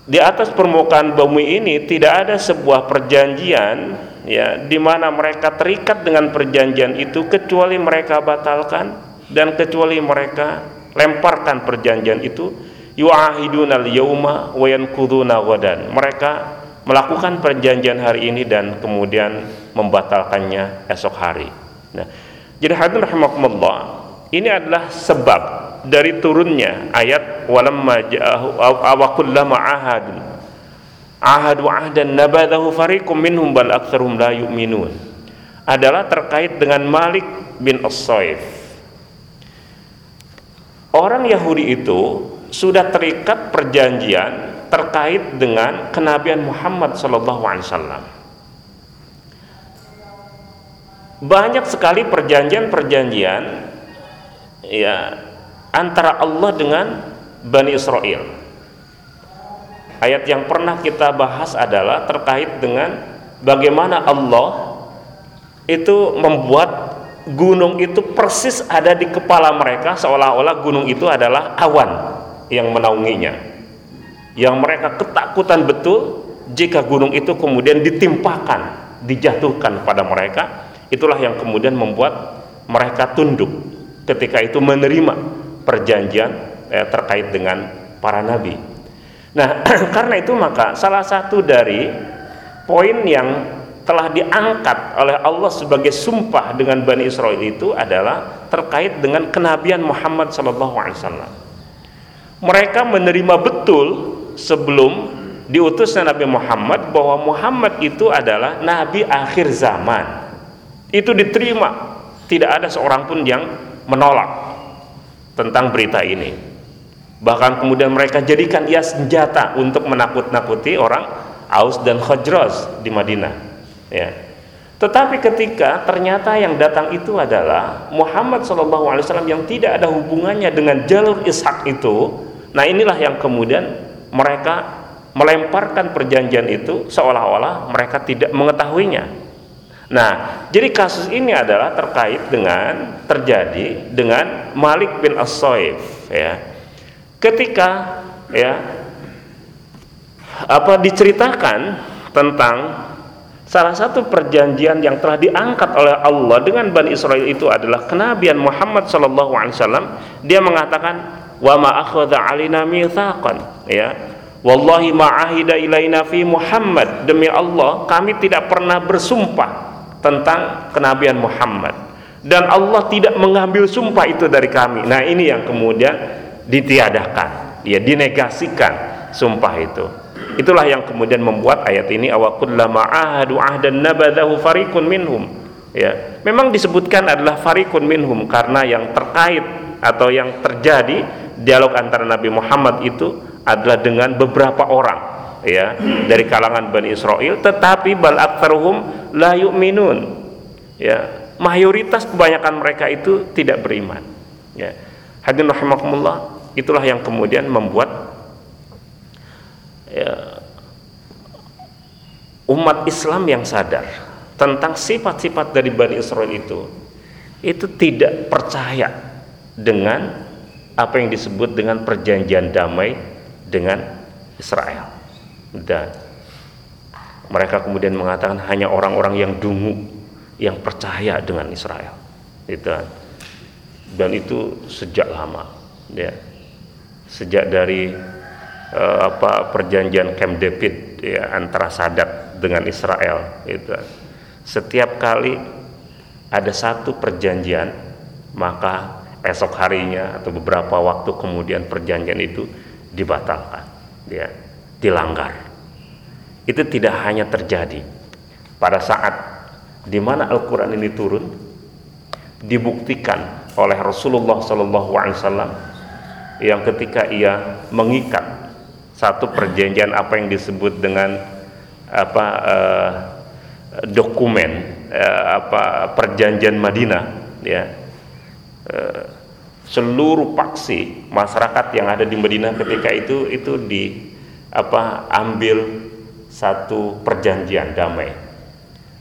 Di atas permukaan bumi ini tidak ada sebuah perjanjian ya di mana mereka terikat dengan perjanjian itu kecuali mereka batalkan dan kecuali mereka lemparkan perjanjian itu. Yu'ahidunal yauma wa yanquduna ghadan. Mereka melakukan perjanjian hari ini dan kemudian membatalkannya esok hari. Nah jadi hadirin rahimakumullah ini adalah sebab dari turunnya ayat walamma ja'ahu kullama ahadun ahadu ahdan nabadahu fariqum minhum bal aktsaruhum la yu'minun adalah terkait dengan Malik bin As-Saif. Orang Yahudi itu sudah terikat perjanjian terkait dengan kenabian Muhammad sallallahu alaihi wasallam. Banyak sekali perjanjian-perjanjian ya antara Allah dengan Bani Israel. Ayat yang pernah kita bahas adalah terkait dengan bagaimana Allah itu membuat gunung itu persis ada di kepala mereka seolah-olah gunung itu adalah awan yang menaunginya. Yang mereka ketakutan betul jika gunung itu kemudian ditimpakan dijatuhkan pada mereka itulah yang kemudian membuat mereka tunduk ketika itu menerima perjanjian eh, terkait dengan para nabi Nah, karena itu maka salah satu dari poin yang telah diangkat oleh Allah sebagai sumpah dengan Bani Israel itu adalah terkait dengan kenabian Muhammad SAW. Mereka menerima betul sebelum diutusnya Nabi Muhammad bahwa Muhammad itu adalah Nabi akhir zaman. Itu diterima, tidak ada seorang pun yang menolak tentang berita ini. Bahkan kemudian mereka jadikan ia senjata untuk menakut-nakuti orang Aus dan Khajraz di Madinah ya. Tetapi ketika ternyata yang datang itu adalah Muhammad SAW yang tidak ada hubungannya dengan jalur Ishak itu nah inilah yang kemudian mereka melemparkan perjanjian itu seolah-olah mereka tidak mengetahuinya Nah, jadi kasus ini adalah terkait dengan terjadi dengan Malik bin As-Saif ya. Ketika ya apa diceritakan tentang salah satu perjanjian yang telah diangkat oleh Allah dengan Bani Israel itu adalah kenabian Muhammad sallallahu alaihi wasallam dia mengatakan wa ma akhadha alina mitsaqan ya. Wallahi ma ahida ilaina fi Muhammad. Demi Allah kami tidak pernah bersumpah tentang kenabian Muhammad. Dan Allah tidak mengambil sumpah itu dari kami. Nah ini yang kemudian ditiadakan. Ya dinegasikan sumpah itu. Itulah yang kemudian membuat ayat ini awakullama ahadu ahdan nabadahu farikun minhum. Ya. Memang disebutkan adalah farikun minhum karena yang terkait atau yang terjadi dialog antara Nabi Muhammad itu adalah dengan beberapa orang ya dari kalangan Bani Israel tetapi bal aktsaruhum la yu'minun. Ya mayoritas kebanyakan mereka itu tidak beriman. Ya hadirin rahimakumullah itulah yang kemudian membuat ya, umat Islam yang sadar tentang sifat-sifat dari Bani Israel itu itu tidak percaya dengan apa yang disebut dengan perjanjian damai dengan Israel dan mereka kemudian mengatakan hanya orang-orang yang dungu yang percaya dengan Israel. Itu dan itu sejak lama ya. Sejak dari uh, apa perjanjian Camp David ya antara Sadat dengan Israel itu setiap kali ada satu perjanjian maka esok harinya atau beberapa waktu kemudian perjanjian itu dibatalkan ya dilanggar. Itu tidak hanya terjadi pada saat di mana Al-Quran ini turun dibuktikan oleh Rasulullah Wasallam yang ketika ia mengikat satu perjanjian apa yang disebut dengan apa uh, dokumen uh, apa perjanjian Madinah ya. Eh, seluruh paksi masyarakat yang ada di Madinah ketika itu itu di apa ambil satu perjanjian damai.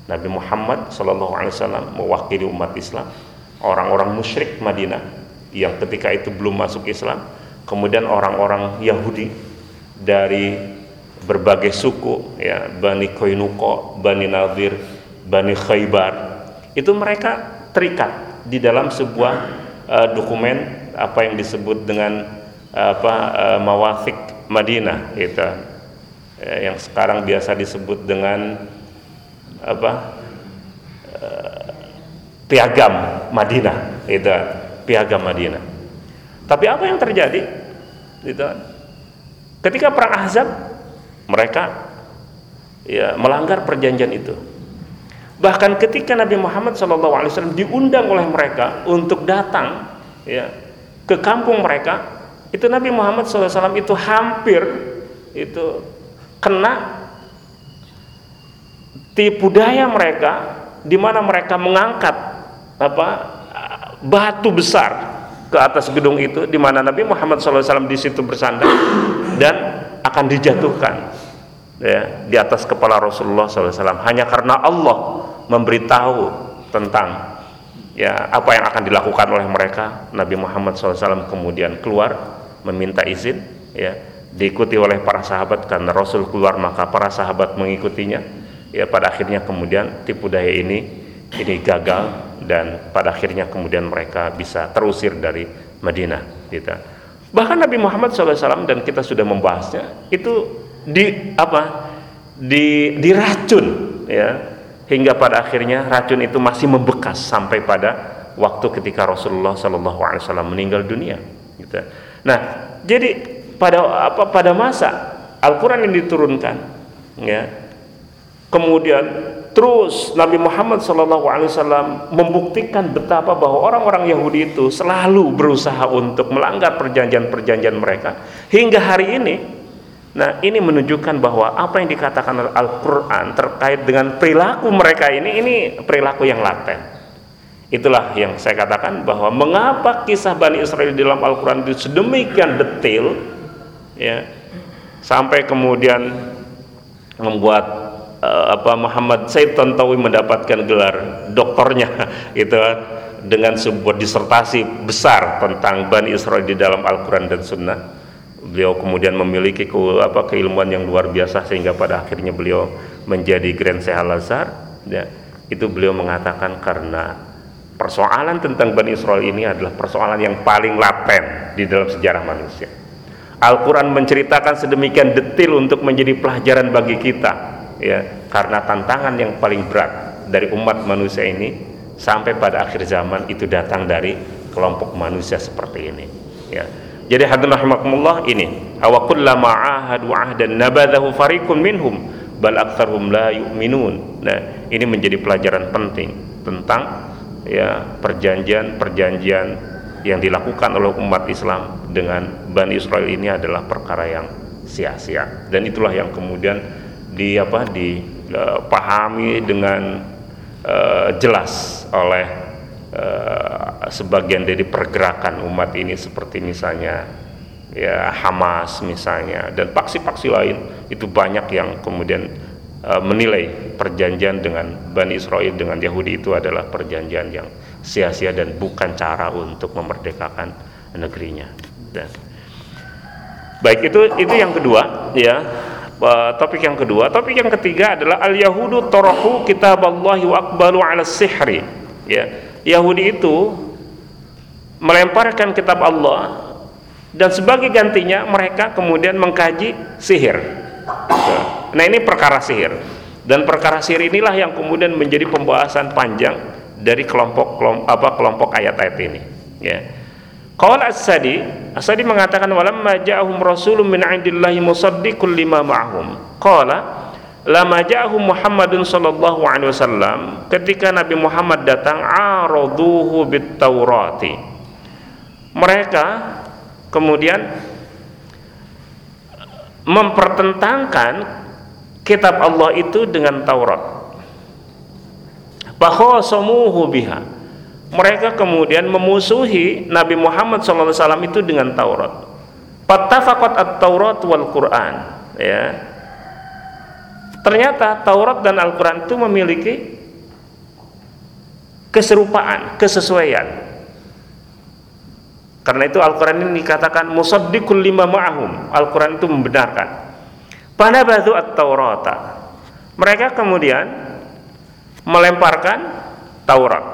Nabi Muhammad Wasallam mewakili umat Islam, orang-orang musyrik Madinah yang ketika itu belum masuk Islam, kemudian orang-orang Yahudi dari berbagai suku, ya Bani Koinuko, Bani Nadir, Bani Khaybar, itu mereka terikat di dalam sebuah uh, dokumen apa yang disebut dengan uh, apa uh, mawasik Madinah itu Eh, yang sekarang biasa disebut dengan apa eh, piagam Madinah itu piagam Madinah. Tapi apa yang terjadi? Itu ketika perang Ahzab mereka ya melanggar perjanjian itu. Bahkan ketika Nabi Muhammad SAW diundang oleh mereka untuk datang ya ke kampung mereka itu Nabi Muhammad SAW itu hampir itu kena tipu daya mereka di mana mereka mengangkat apa batu besar ke atas gedung itu di mana Nabi Muhammad SAW di situ bersandar dan akan dijatuhkan ya di atas kepala Rasulullah SAW hanya karena Allah memberitahu tentang ya apa yang akan dilakukan oleh mereka Nabi Muhammad SAW kemudian keluar meminta izin ya diikuti oleh para sahabat karena Rasul keluar maka para sahabat mengikutinya ya pada akhirnya kemudian tipu daya ini ini gagal dan pada akhirnya kemudian mereka bisa terusir dari Madinah gitu. bahkan Nabi Muhammad SAW dan kita sudah membahasnya itu di apa di diracun ya hingga pada akhirnya racun itu masih membekas sampai pada waktu ketika Rasulullah SAW meninggal dunia gitu. Nah jadi pada apa pada masa Al-Qur'an yang diturunkan ya kemudian terus Nabi Muhammad SAW membuktikan betapa bahwa orang-orang Yahudi itu selalu berusaha untuk melanggar perjanjian-perjanjian mereka. Hingga hari ini nah ini menunjukkan bahwa apa yang dikatakan Al-Quran terkait dengan perilaku mereka ini ini perilaku yang laten itulah yang saya katakan bahwa mengapa kisah Bani Israel dalam Al-Quran itu sedemikian detail ya sampai kemudian membuat uh, apa Muhammad Said Tontowi mendapatkan gelar doktornya itu dengan sebuah disertasi besar tentang Bani Israel di dalam Al-Quran dan Sunnah. Beliau kemudian memiliki ke, apa keilmuan yang luar biasa sehingga pada akhirnya beliau menjadi Grand Syekh Al-Azhar ya, itu beliau mengatakan karena persoalan tentang Bani Israel ini adalah persoalan yang paling laten di dalam sejarah manusia. Al-Quran menceritakan sedemikian detail untuk menjadi pelajaran bagi kita ya karena tantangan yang paling berat dari umat manusia ini sampai pada akhir zaman itu datang dari kelompok manusia seperti ini ya. Jadi hadirin rahimakumullah ini awakullama ahadu ahdan nabadahu fariqun minhum bal aktsaruhum la yu'minun. Nah ini menjadi pelajaran penting tentang ya perjanjian-perjanjian yang dilakukan oleh umat Islam dengan Bani Israel ini adalah perkara yang sia-sia. Dan itulah yang kemudian di apa dipahami dengan uh, jelas oleh uh, sebagian dari pergerakan umat ini seperti misalnya ya Hamas misalnya dan paksi-paksi lain. Itu banyak yang kemudian uh, menilai perjanjian dengan Bani Israel dengan Yahudi itu adalah perjanjian yang sia-sia dan bukan cara untuk memerdekakan negerinya. Dan baik itu itu yang kedua ya. Topik yang kedua, topik yang ketiga adalah al-yahudu tarahu kitaballahi wa aqbalu 'ala sihri. Ya. Yahudi itu melemparkan kitab Allah dan sebagai gantinya mereka kemudian mengkaji sihir. Nah, ini perkara sihir. Dan perkara sihir inilah yang kemudian menjadi pembahasan panjang dari kelompok kelompok apa kelompok ayat-ayat ini ya Qala As-Sadi, As-Sadi mengatakan walamma ja'ahum rasulun min 'indillahi musaddiqul lima ma'hum. Qala lama ja'ahum Muhammadun sallallahu alaihi wasallam ketika Nabi Muhammad datang araduhu bit Taurati. Mereka kemudian mempertentangkan kitab Allah itu dengan Taurat fakhasamuhu biha mereka kemudian memusuhi Nabi Muhammad SAW itu dengan Taurat. Fattafaqat at-Taurat wal Quran, ya. Ternyata Taurat dan Al-Quran itu memiliki keserupaan, kesesuaian. Karena itu Al-Quran ini dikatakan musaddiqul lima ma'ahum. Al-Quran itu membenarkan. Pada batu at-Taurata. Mereka kemudian melemparkan Taurat.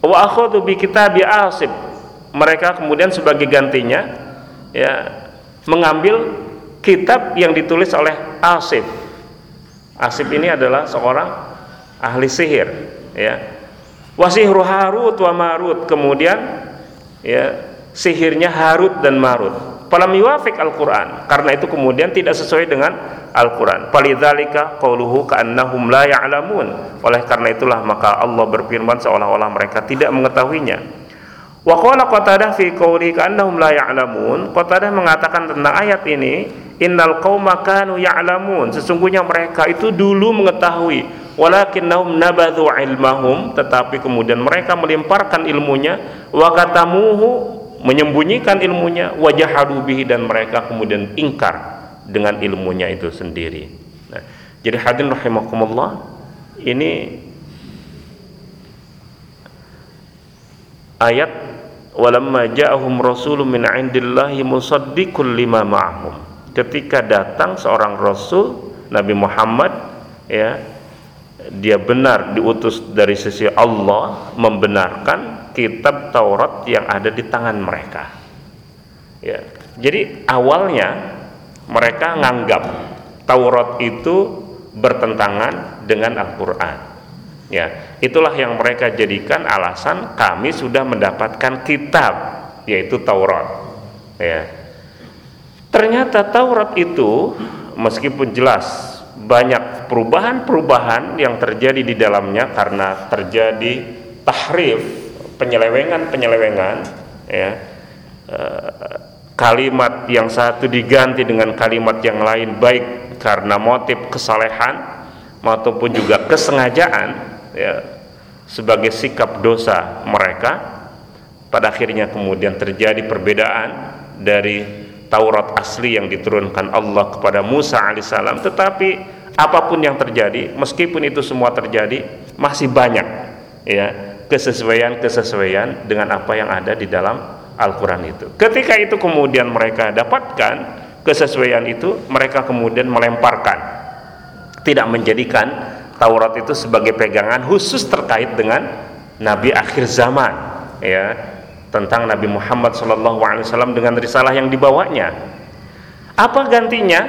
Wa akhadhu bi kitabi Asib. Mereka kemudian sebagai gantinya ya mengambil kitab yang ditulis oleh Asib. Asib ini adalah seorang ahli sihir ya. Wasihru Harut wa Marut. Kemudian ya sihirnya Harut dan Marut falam yuwafiq Al-Qur'an. Karena itu kemudian tidak sesuai dengan Al-Qur'an. Falidzalika qauluhu ka'annahum la ya'lamun. Oleh karena itulah maka Allah berfirman seolah-olah mereka tidak mengetahuinya. Wa qala qatadah fi qauli ka'annahum la ya'lamun. Qatadah mengatakan tentang ayat ini innal qauma kanu ya'lamun. Sesungguhnya mereka itu dulu mengetahui walakinnahum nabadhu ilmahum. Tetapi kemudian mereka melemparkan ilmunya wa katamuhu menyembunyikan ilmunya wajah hadubihi dan mereka kemudian ingkar dengan ilmunya itu sendiri. Nah, jadi hadirin rahimakumullah ini ayat walamma ja'ahum rasulun min indillahi musaddiqul lima ma'ahum. Ketika datang seorang rasul Nabi Muhammad ya dia benar diutus dari sisi Allah membenarkan kitab Taurat yang ada di tangan mereka. Ya. Jadi awalnya mereka nganggap Taurat itu bertentangan dengan Al-Qur'an. Ya, itulah yang mereka jadikan alasan kami sudah mendapatkan kitab yaitu Taurat. Ya. Ternyata Taurat itu meskipun jelas banyak perubahan-perubahan yang terjadi di dalamnya karena terjadi tahrif, penyelewengan-penyelewengan ya. E, kalimat yang satu diganti dengan kalimat yang lain baik karena motif kesalehan maupun juga kesengajaan ya sebagai sikap dosa mereka pada akhirnya kemudian terjadi perbedaan dari Taurat asli yang diturunkan Allah kepada Musa alaihissalam tetapi apa pun yang terjadi meskipun itu semua terjadi masih banyak ya kesesuaian-kesesuaian dengan apa yang ada di dalam Al-Quran itu ketika itu kemudian mereka dapatkan kesesuaian itu mereka kemudian melemparkan tidak menjadikan Taurat itu sebagai pegangan khusus terkait dengan Nabi akhir zaman ya tentang Nabi Muhammad SAW dengan risalah yang dibawanya. Apa gantinya?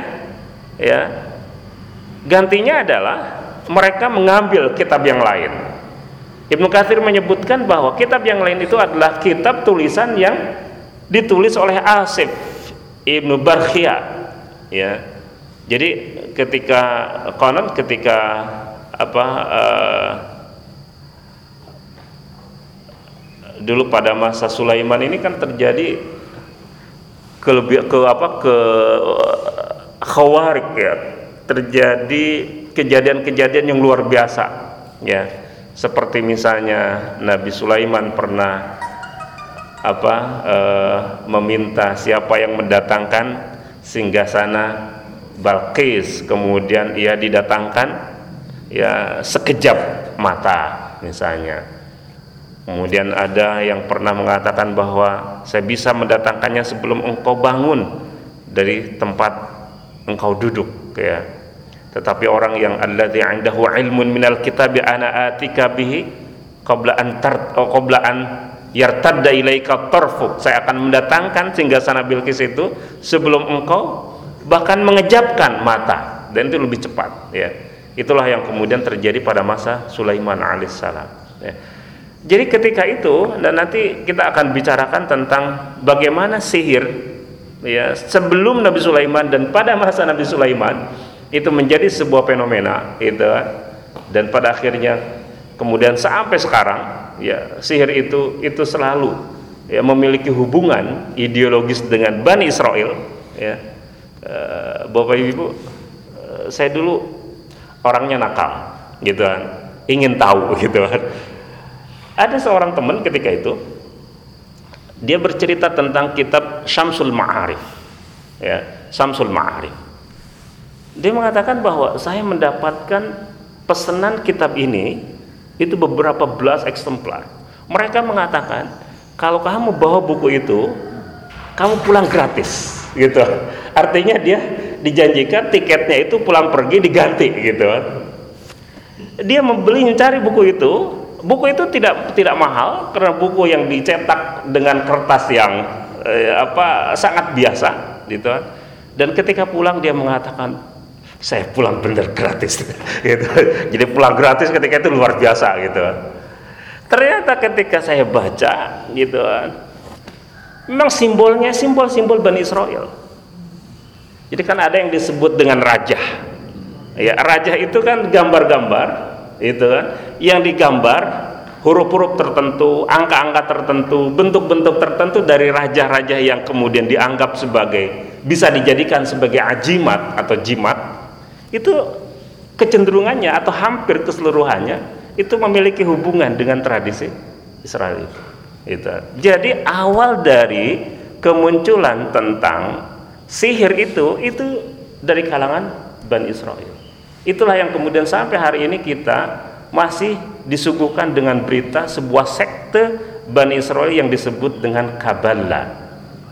Ya, gantinya adalah mereka mengambil kitab yang lain. Ibnu Katsir menyebutkan bahwa kitab yang lain itu adalah kitab tulisan yang ditulis oleh Asif Ibnu Barkhia. Ya, jadi ketika konon ketika apa uh, dulu pada masa Sulaiman ini kan terjadi kelebih ke apa ke khawarik ya. Terjadi kejadian-kejadian yang luar biasa ya seperti misalnya Nabi Sulaiman pernah apa e, meminta siapa yang mendatangkan singgah sana Balkis kemudian ia didatangkan ya sekejap mata misalnya Kemudian ada yang pernah mengatakan bahwa saya bisa mendatangkannya sebelum engkau bangun dari tempat engkau duduk ya. Tetapi orang yang alladzi 'indahu 'ilmun minal kitabi ana atika bihi qabla an tar oh, qabla an yartadda ilaika tarfuk. Saya akan mendatangkan sehingga sana Bilqis itu sebelum engkau bahkan mengejapkan mata dan itu lebih cepat ya. Itulah yang kemudian terjadi pada masa Sulaiman alaihissalam ya jadi ketika itu dan nanti kita akan bicarakan tentang bagaimana sihir ya sebelum Nabi Sulaiman dan pada masa Nabi Sulaiman itu menjadi sebuah fenomena itu. Dan pada akhirnya kemudian sampai sekarang ya sihir itu itu selalu ya memiliki hubungan ideologis dengan Bani Israel ya. E, Bapak Ibu e, saya dulu orangnya nakal gitu kan. Ingin tahu gitu kan. Ada seorang teman ketika itu dia bercerita tentang kitab Syamsul Ma'arif ya Syamsul Ma'arif dia mengatakan bahwa saya mendapatkan pesanan kitab ini itu beberapa belas eksemplar. Mereka mengatakan kalau kamu bawa buku itu kamu pulang gratis gitu. Artinya dia dijanjikan tiketnya itu pulang pergi diganti gitu. Dia membeli mencari buku itu. Buku itu tidak tidak mahal karena buku yang dicetak dengan kertas yang eh, apa sangat biasa gitu. Dan ketika pulang dia mengatakan saya pulang bener gratis. Gitu. Jadi pulang gratis ketika itu luar biasa gitu. Ternyata ketika saya baca gitu memang simbolnya simbol-simbol Bani Israel. Jadi kan ada yang disebut dengan raja ya raja itu kan gambar-gambar itu kan yang digambar huruf-huruf tertentu angka-angka tertentu bentuk-bentuk tertentu dari raja-raja yang kemudian dianggap sebagai bisa dijadikan sebagai ajimat atau jimat itu kecenderungannya atau hampir keseluruhannya itu memiliki hubungan dengan tradisi Israel itu itu. Jadi awal dari kemunculan tentang sihir itu itu dari kalangan Bani Israel. Itulah yang kemudian sampai hari ini kita masih disuguhkan dengan berita sebuah sekte Bani Israel yang disebut dengan Kabbalah.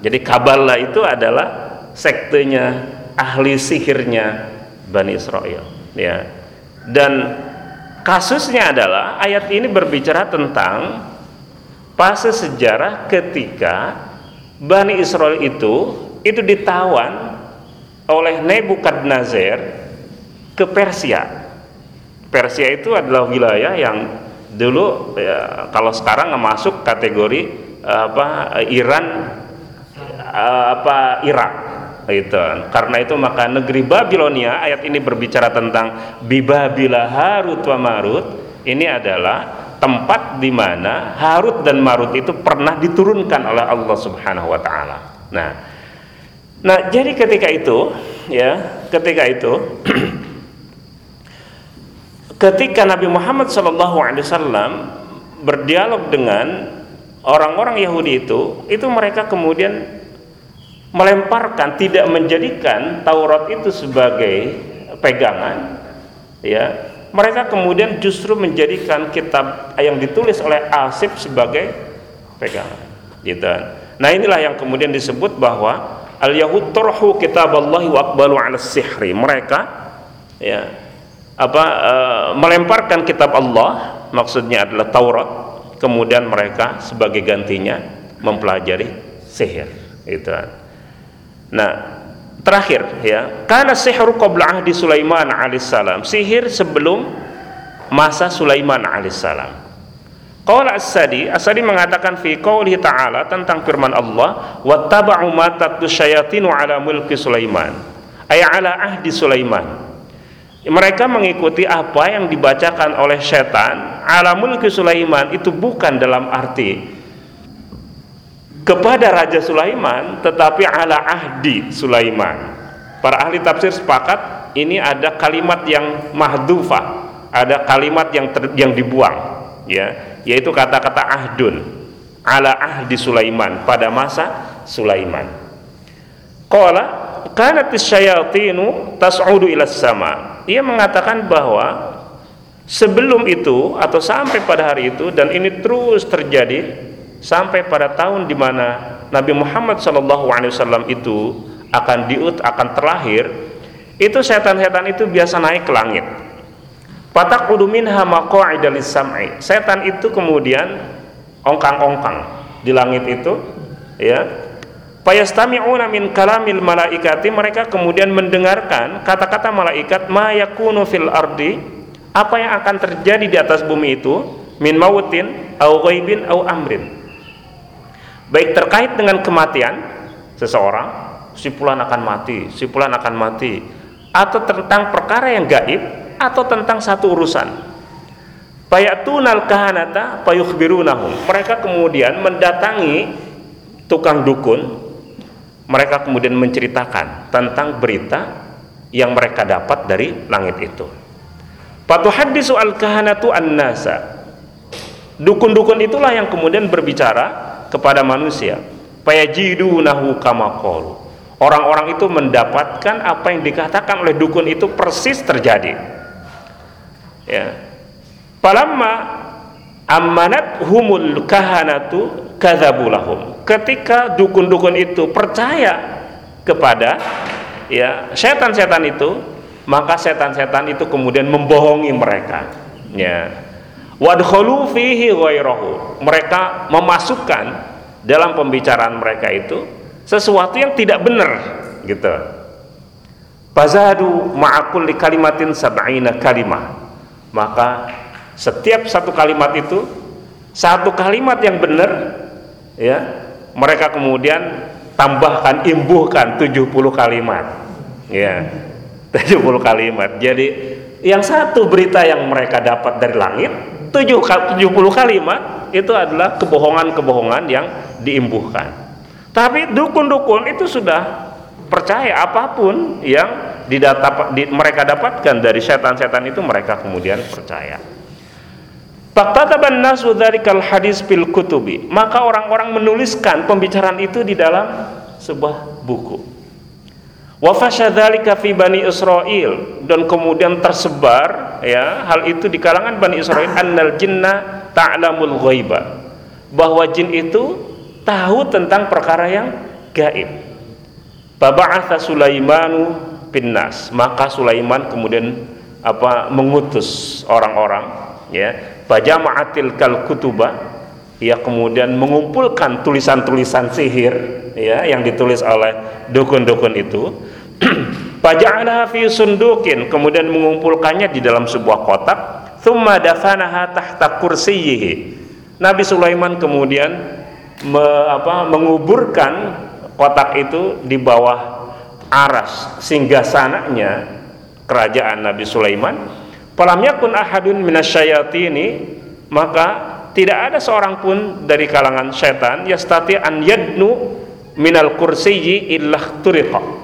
Jadi Kabbalah itu adalah sektenya ahli sihirnya Bani Israel, ya. Dan kasusnya adalah ayat ini berbicara tentang fase sejarah ketika Bani Israel itu itu ditawan oleh Nebukadnezar ke Persia. Persia itu adalah wilayah yang dulu ya, kalau sekarang masuk kategori apa Iran apa Irak itu. Karena itu maka negeri Babilonia ayat ini berbicara tentang Bibabila Harut wa Marut ini adalah tempat di mana Harut dan Marut itu pernah diturunkan oleh Allah Subhanahu wa taala. Nah, nah jadi ketika itu ya, ketika itu ketika Nabi Muhammad SAW berdialog dengan orang-orang Yahudi itu, itu mereka kemudian melemparkan tidak menjadikan Taurat itu sebagai pegangan ya. Mereka kemudian justru menjadikan kitab yang ditulis oleh Asif sebagai pegangan gitu. Nah inilah yang kemudian disebut bahwa al yahud tarhu kitab Allah wa aqbalu ala sihri. Mereka ya apa e, melemparkan kitab Allah maksudnya adalah Taurat kemudian mereka sebagai gantinya mempelajari sihir itu nah terakhir ya karena sihru qabla ahdi Sulaiman alaihissalam sihir sebelum masa Sulaiman alaihissalam Qala As-Sadi, As-Sadi mengatakan fi qoulihi ta'ala tentang firman Allah, "Wattaba'u ma tatlu syayatinu ala mulki Sulaiman." Ay ala ahdi Sulaiman. Mereka mengikuti apa yang dibacakan oleh setan ala mulki Sulaiman itu bukan dalam arti kepada Raja Sulaiman tetapi ala ahdi Sulaiman. Para ahli tafsir sepakat ini ada kalimat yang mahdufa ada kalimat yang ter, yang dibuang ya yaitu kata-kata ahdun ala ahdi Sulaiman pada masa Sulaiman. Qala kanat syayatinu tas'udu ila sama. Ia mengatakan bahwa sebelum itu atau sampai pada hari itu dan ini terus terjadi sampai pada tahun di mana Nabi Muhammad SAW itu akan diut akan terlahir itu setan-setan itu biasa naik ke langit. Patak udumin maqa'idalis sam'i setan itu kemudian ongkang-ongkang di langit itu ya. Fayastami'una min kalamil malaikati mereka kemudian mendengarkan kata-kata malaikat ma yakunu fil ardi? Apa yang akan terjadi di atas bumi itu? Min mautin au ghaibin au amrin baik terkait dengan kematian seseorang si pulan akan mati si pulan akan mati atau tentang perkara yang gaib atau tentang satu urusan. Payatunal kahanata payukhbirunahum mereka kemudian mendatangi tukang dukun. Mereka kemudian menceritakan tentang berita yang mereka dapat dari langit itu. Patuhaddisu al kahanatu an-nasa. Dukun-dukun itulah yang kemudian berbicara kepada manusia. Fayajidunahu kama orang-orang itu mendapatkan apa yang dikatakan oleh dukun itu persis terjadi. Ya. Palamma amanat humul kahanatu kadzabulahum ketika dukun-dukun itu percaya kepada ya setan-setan itu maka setan-setan itu kemudian membohongi mereka. Ya wadkhulu fihi ghairahu. Mereka memasukkan dalam pembicaraan mereka itu sesuatu yang tidak benar gitu. Fazadu ma'akul li kalimatin sab'ina kalimah. Maka setiap satu kalimat itu satu kalimat yang benar ya mereka kemudian tambahkan imbuhkan 70 kalimat ya. 70 kalimat. Jadi yang satu berita yang mereka dapat dari langit 70 kalimat itu adalah kebohongan-kebohongan yang diimbuhkan tapi dukun-dukun itu sudah percaya apa pun yang didata, di, mereka dapatkan dari setan-setan itu mereka kemudian percaya Faktataban nasu dzarikal hadis fil. Maka orang-orang menuliskan pembicaraan itu di dalam sebuah buku. Wa fasyadzalika fi Bani Israil dan kemudian tersebar ya hal itu di kalangan Bani Israil annal jinna ta'lamul ghaiba. Bahwa jin itu tahu tentang perkara yang gaib. Baba'atha Sulaimanu bin nas. Maka Sulaiman kemudian apa mengutus orang-orang ya fajama'atil kal kutuba ia kemudian mengumpulkan tulisan-tulisan sihir ya yang ditulis oleh dukun-dukun itu faja'alaha fi sundukin kemudian mengumpulkannya di dalam sebuah kotak. Thumma dafanaha tahta kursiyyihi Nabi Sulaiman kemudian me, apa, menguburkan kotak itu di bawah aras singgasananya kerajaan Nabi Sulaiman. Falam yakun ahadun minasyayatini maka tidak ada seorang pun dari kalangan setan yastati an yadnu minal kursiyyi illah turiqa.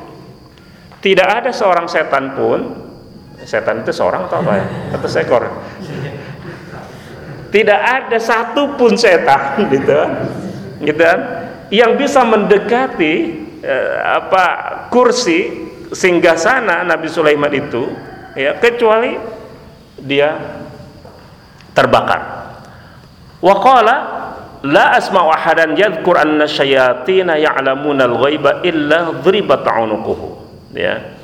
Tidak ada seorang setan pun setan itu seorang atau apa ya? Atau seekor? Tidak ada satu pun setan gitu gitu kan yang bisa mendekati eh, apa kursi singgasana Nabi Sulaiman itu ya kecuali dia terbakar wa qala la asma'u ahadan yadhkur anna syayatina ya'lamuna al-ghaiba illa dhribat 'unuquhu ya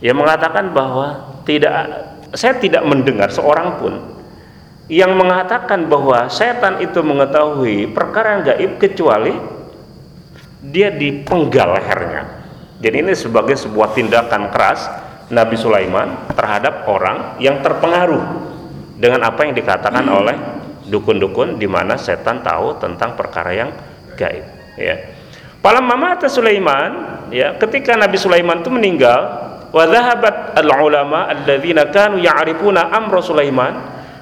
dia mengatakan bahwa tidak saya tidak mendengar seorang pun yang mengatakan bahwa setan itu mengetahui perkara yang gaib kecuali dia dipenggal lehernya. Jadi ini sebagai sebuah tindakan keras Nabi Sulaiman terhadap orang yang terpengaruh dengan apa yang dikatakan hmm. oleh dukun-dukun di mana setan tahu tentang perkara yang gaib ya. Palam mamata Sulaiman ya ketika Nabi Sulaiman itu meninggal wa dhahabat al ulama alladzina kanu ya'rifuna amra Sulaiman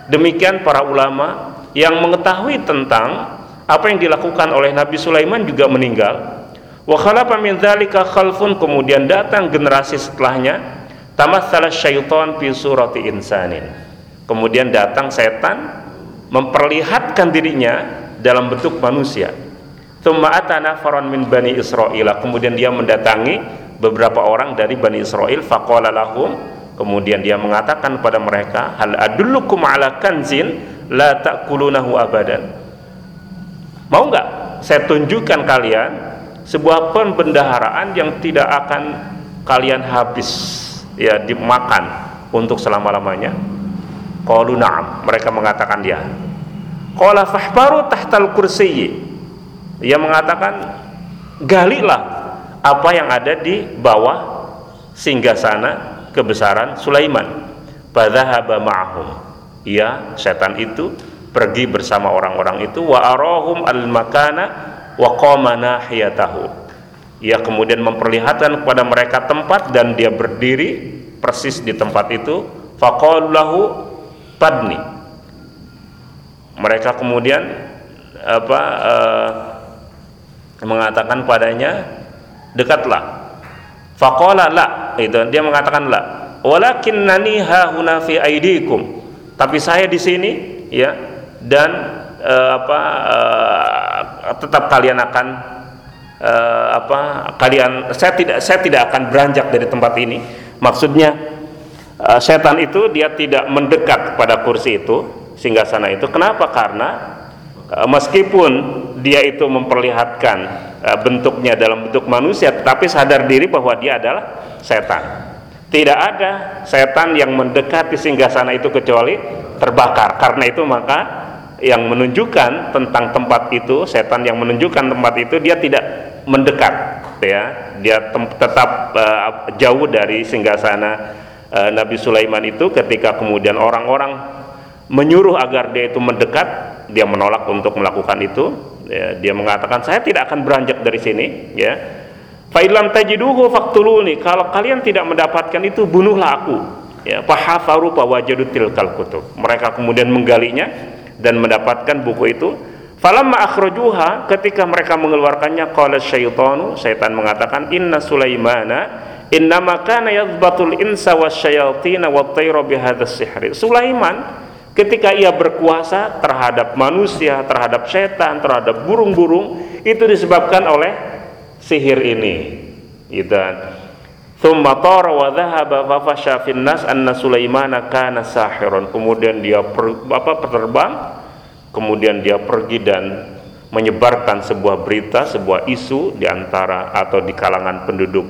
demikian para ulama yang mengetahui tentang apa yang dilakukan oleh Nabi Sulaiman juga meninggal wa khalafa min dzalika khalfun kemudian datang generasi setelahnya Tamatsala syaitan fi surati insanin. Kemudian datang setan memperlihatkan dirinya dalam bentuk manusia. Tsumma atana faron min bani Israil. Kemudian dia mendatangi beberapa orang dari bani Israel faqala lahum kemudian dia mengatakan kepada mereka hal adullukum ala kanzin la ta'kulunahu abadan. Mau enggak saya tunjukkan kalian sebuah pembendaharaan yang tidak akan kalian habis ya dimakan untuk selama-lamanya? Qalu na'am, mereka mengatakan ya. Qala fahbaru tahtal kursiyyi. Ia mengatakan galilah apa yang ada di bawah singgasana kebesaran Sulaiman. Fadhahaba ma'ahum. Ia setan itu pergi bersama orang-orang itu wa arahum al-makana wa qama nahiyatahu ia kemudian memperlihatkan kepada mereka tempat dan dia berdiri persis di tempat itu faqallahu padni mereka kemudian apa uh, mengatakan padanya dekatlah. Faqala la. Itu dia mengatakan la. Walakinnani hahuna fi aidikum tapi saya di sini ya dan uh, apa uh, tetap kalian akan uh, apa kalian saya tidak saya tidak akan beranjak dari tempat ini. Maksudnya uh, setan itu dia tidak mendekat pada kursi itu sehingga sana itu. Kenapa? Karena uh, meskipun dia itu memperlihatkan uh, bentuknya dalam bentuk manusia tetapi sadar diri bahwa dia adalah setan. Tidak ada setan yang mendekati singgah sana itu kecuali terbakar. Karena itu maka yang menunjukkan tentang tempat itu setan yang menunjukkan tempat itu dia tidak mendekat ya. Dia tetap uh, jauh dari singgasana uh, Nabi Sulaiman itu ketika kemudian orang-orang menyuruh agar dia itu mendekat dia menolak untuk melakukan itu ya, dia mengatakan saya tidak akan beranjak dari sini ya Fa'ilam tajiduhu faktuluni. Kalau kalian tidak mendapatkan itu, bunuhlah aku. Ya, fahafaru fawajadu tilkal kutub. Mereka kemudian menggalinya dan mendapatkan buku itu. Falamma akhrajuha ketika mereka mengeluarkannya qala syaitanu syaitan mengatakan inna Sulaimana innama kana yadhbatul insa wasyayatin wa tayra bihadzas sihri. Sulaiman ketika ia berkuasa terhadap manusia, terhadap setan, terhadap burung-burung itu disebabkan oleh sihir ini gitu Thumma tara wa dhahaba fa fasha fin nas anna Sulaimana kana sahirun. Kemudian dia per, apa terbang, kemudian dia pergi dan menyebarkan sebuah berita, sebuah isu di antara atau di kalangan penduduk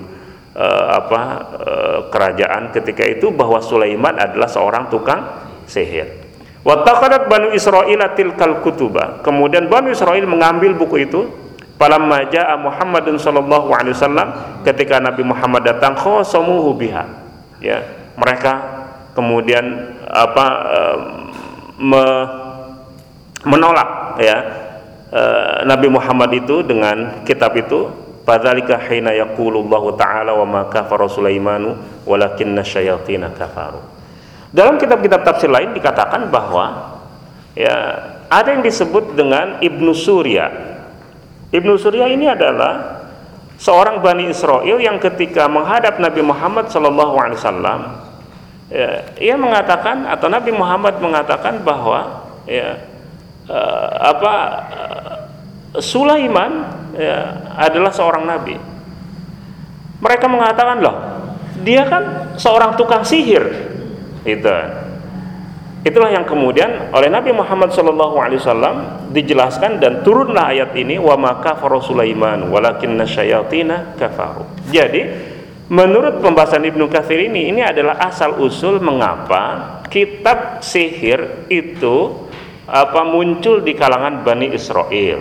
uh, apa uh, kerajaan ketika itu bahwa Sulaiman adalah seorang tukang sihir. Wa taqadat Banu Israil tilkal kutuba. Kemudian Banu Israel mengambil buku itu Falamma jaa Muhammadun sallallahu alaihi wasallam ketika Nabi Muhammad datang khosamuhu biha. Ya, mereka kemudian apa me, menolak ya uh, Nabi Muhammad itu dengan kitab itu fadzalika hina yaqulullahu ta'ala wa ma kafara Sulaimanu walakinna syayatina kafaru. Dalam kitab-kitab tafsir lain dikatakan bahwa ya ada yang disebut dengan Ibnu Surya Ibnu Surya ini adalah seorang Bani Israel yang ketika menghadap Nabi Muhammad SAW ya, ia mengatakan atau Nabi Muhammad mengatakan bahwa ya, uh, apa uh, Sulaiman ya, adalah seorang nabi. Mereka mengatakan loh, dia kan seorang tukang sihir. Itu. Itulah yang kemudian oleh Nabi Muhammad SAW dijelaskan dan turunlah ayat ini wa maka Sulaiman walakinna syayatina kafaru. Jadi menurut pembahasan Ibnu Katsir ini ini adalah asal usul mengapa kitab sihir itu apa muncul di kalangan Bani Israel.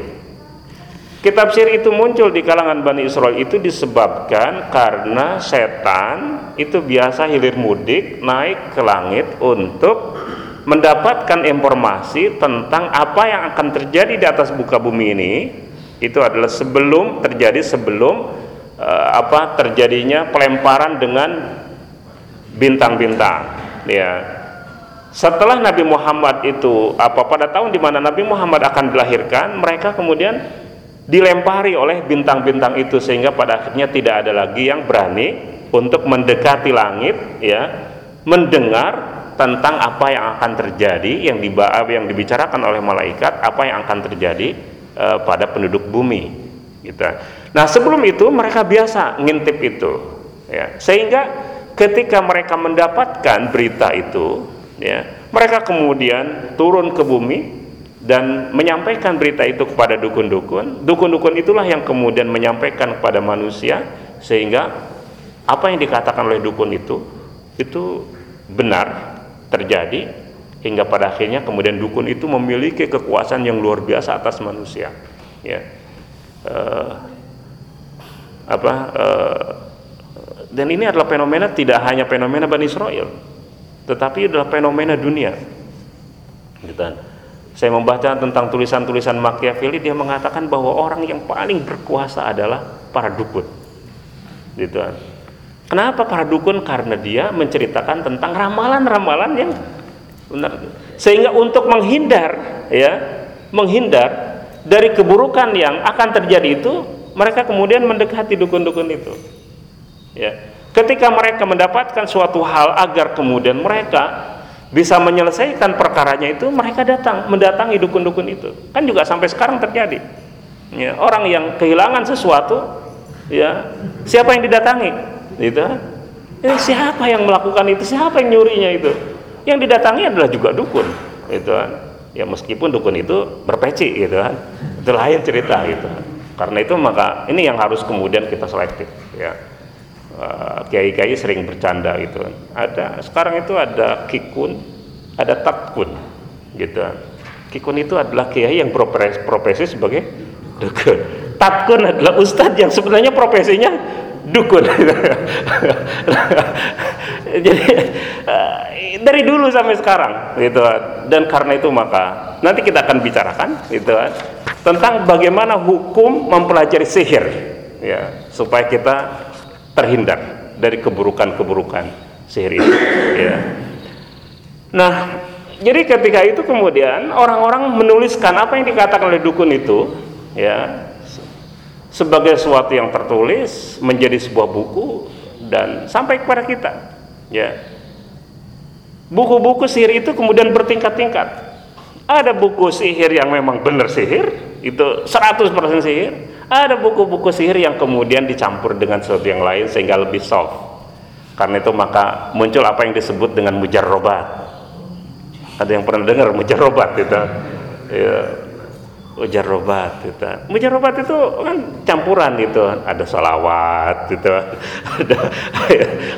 Kitab sihir itu muncul di kalangan Bani Israel. Itu disebabkan karena setan itu biasa hilir mudik naik ke langit untuk mendapatkan informasi tentang apa yang akan terjadi di atas buka bumi ini. Itu adalah sebelum terjadi sebelum uh, apa terjadinya pelemparan dengan bintang-bintang. Ya. Setelah Nabi Muhammad itu apa pada tahun di mana Nabi Muhammad akan dilahirkan mereka kemudian dilempari oleh bintang-bintang itu sehingga pada akhirnya tidak ada lagi yang berani untuk mendekati langit ya mendengar tentang apa yang akan terjadi yang dibahas yang dibicarakan oleh malaikat apa yang akan terjadi uh, pada penduduk bumi gitu. Nah, sebelum itu mereka biasa ngintip itu ya. Sehingga ketika mereka mendapatkan berita itu ya, mereka kemudian turun ke bumi dan menyampaikan berita itu kepada dukun-dukun. Dukun-dukun itulah yang kemudian menyampaikan kepada manusia sehingga apa yang dikatakan oleh dukun itu itu benar terjadi hingga pada akhirnya kemudian dukun itu memiliki kekuasaan yang luar biasa atas manusia ya uh, apa uh, dan ini adalah fenomena tidak hanya fenomena Bani Israel tetapi adalah fenomena dunia gitu kan. Saya membaca tentang tulisan-tulisan Machiavelli dia mengatakan bahwa orang yang paling berkuasa adalah para dukun gitu kan Kenapa para dukun? Karena dia menceritakan tentang ramalan-ramalan yang benar. Sehingga untuk menghindar ya, menghindar dari keburukan yang akan terjadi itu, mereka kemudian mendekati dukun-dukun itu. Ya. Ketika mereka mendapatkan suatu hal agar kemudian mereka bisa menyelesaikan perkaranya itu mereka datang mendatangi dukun-dukun itu. Kan juga sampai sekarang terjadi. Ya, orang yang kehilangan sesuatu ya siapa yang didatangi? Itu ya, siapa yang melakukan itu? Siapa yang nyurinya itu? Yang didatangi adalah juga dukun itu kan. Ya meskipun dukun itu berpeci gitu kan. Itu lain cerita gitu. Karena itu maka ini yang harus kemudian kita selektif ya Eh, kiai-kiai sering bercanda gitu. Ada sekarang itu ada kikun ada tatkun gitu. Kikun itu adalah kiai yang profesi, profesi sebagai dukun. Tatkun adalah ustadz yang sebenarnya profesinya dukun. Jadi eh, dari dulu sampai sekarang gitu. Dan karena itu maka nanti kita akan bicarakan gitu tentang bagaimana hukum mempelajari sihir ya supaya kita terhindar dari keburukan-keburukan sihir itu ya. Nah, jadi ketika itu kemudian orang-orang menuliskan apa yang dikatakan oleh dukun itu ya sebagai sesuatu yang tertulis menjadi sebuah buku dan sampai kepada kita ya buku-buku sihir itu kemudian bertingkat-tingkat ada buku sihir yang memang benar sihir itu 100% sihir ada buku-buku sihir yang kemudian dicampur dengan sesuatu yang lain sehingga lebih soft. Karena itu maka muncul apa yang disebut dengan mujarrobat. Ada yang pernah dengar mujarrobat itu? Ya, mujarrobat itu. Mujarrobat itu kan campuran itu, ada salawat itu. Ada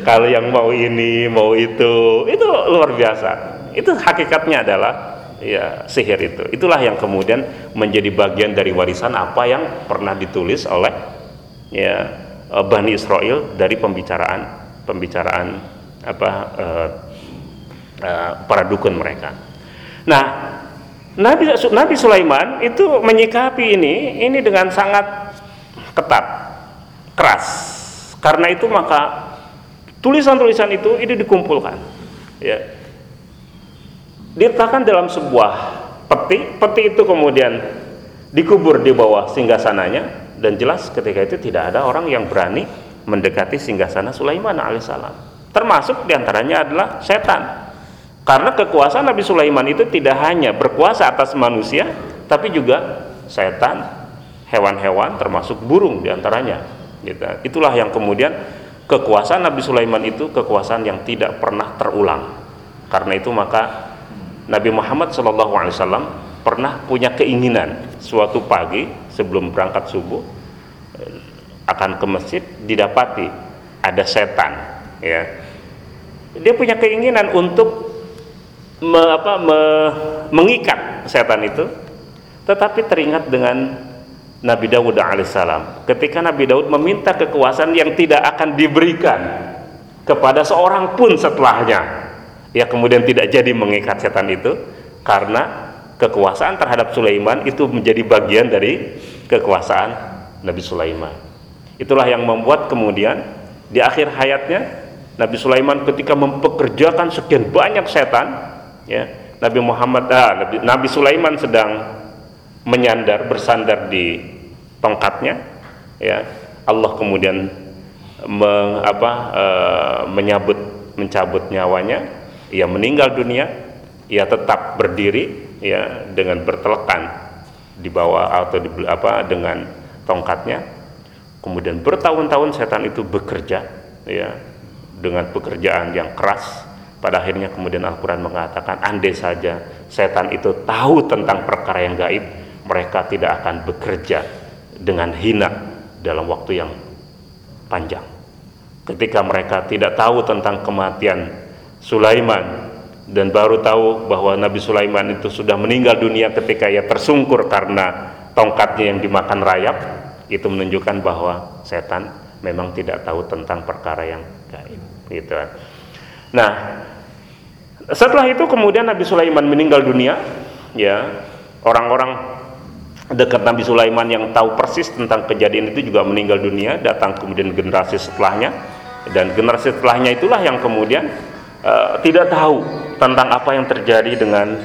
kalau yang mau ini, mau itu, itu luar biasa. Itu hakikatnya adalah ya sihir itu. Itulah yang kemudian menjadi bagian dari warisan apa yang pernah ditulis oleh ya eh, Bani Israel dari pembicaraan pembicaraan apa uh, uh, para dukun mereka. Nah, Nabi Nabi Sulaiman itu menyikapi ini ini dengan sangat ketat, keras. Karena itu maka tulisan-tulisan itu ini dikumpulkan. Ya, diletakkan dalam sebuah peti. Peti itu kemudian dikubur di bawah singgasananya. Dan jelas ketika itu tidak ada orang yang berani mendekati singgasana Sulaiman alaihissalam. Termasuk di antaranya adalah setan. Karena kekuasaan Nabi Sulaiman itu tidak hanya berkuasa atas manusia tapi juga setan hewan-hewan termasuk burung di antaranya. Gitu. itulah yang kemudian kekuasaan Nabi Sulaiman itu kekuasaan yang tidak pernah terulang. Karena itu maka Nabi Muhammad SAW pernah punya keinginan suatu pagi sebelum berangkat subuh eh, akan ke masjid didapati ada setan ya. Dia punya keinginan untuk me, apa, me, mengikat setan itu tetapi teringat dengan Nabi Dawud alaihissalam ketika Nabi Daud meminta kekuasaan yang tidak akan diberikan kepada seorang pun setelahnya ya kemudian tidak jadi mengikat setan itu karena kekuasaan terhadap Sulaiman itu menjadi bagian dari kekuasaan Nabi Sulaiman. Itulah yang membuat kemudian di akhir hayatnya Nabi Sulaiman ketika mempekerjakan sekian banyak setan, ya Nabi Muhammad ah, Nabi, Nabi Sulaiman sedang menyandar bersandar di tongkatnya, ya Allah kemudian meng, apa, e, menyabut mencabut nyawanya ia meninggal dunia ia tetap berdiri ya dengan bertelekan di bawah atau di apa dengan tongkatnya. Kemudian bertahun-tahun setan itu bekerja ya dengan pekerjaan yang keras. Pada akhirnya kemudian Al-Quran mengatakan andai saja setan itu tahu tentang perkara yang gaib mereka tidak akan bekerja dengan hina dalam waktu yang panjang. Ketika mereka tidak tahu tentang kematian Sulaiman. Dan baru tahu bahwa Nabi Sulaiman itu sudah meninggal dunia ketika ia tersungkur karena tongkatnya yang dimakan rayap. Itu menunjukkan bahwa setan memang tidak tahu tentang perkara yang gaib. Gitu nah setelah itu kemudian Nabi Sulaiman meninggal dunia ya. Orang-orang dekat Nabi Sulaiman yang tahu persis tentang kejadian itu juga meninggal dunia datang kemudian generasi setelahnya. Dan generasi setelahnya itulah yang kemudian uh, tidak tahu tentang apa yang terjadi dengan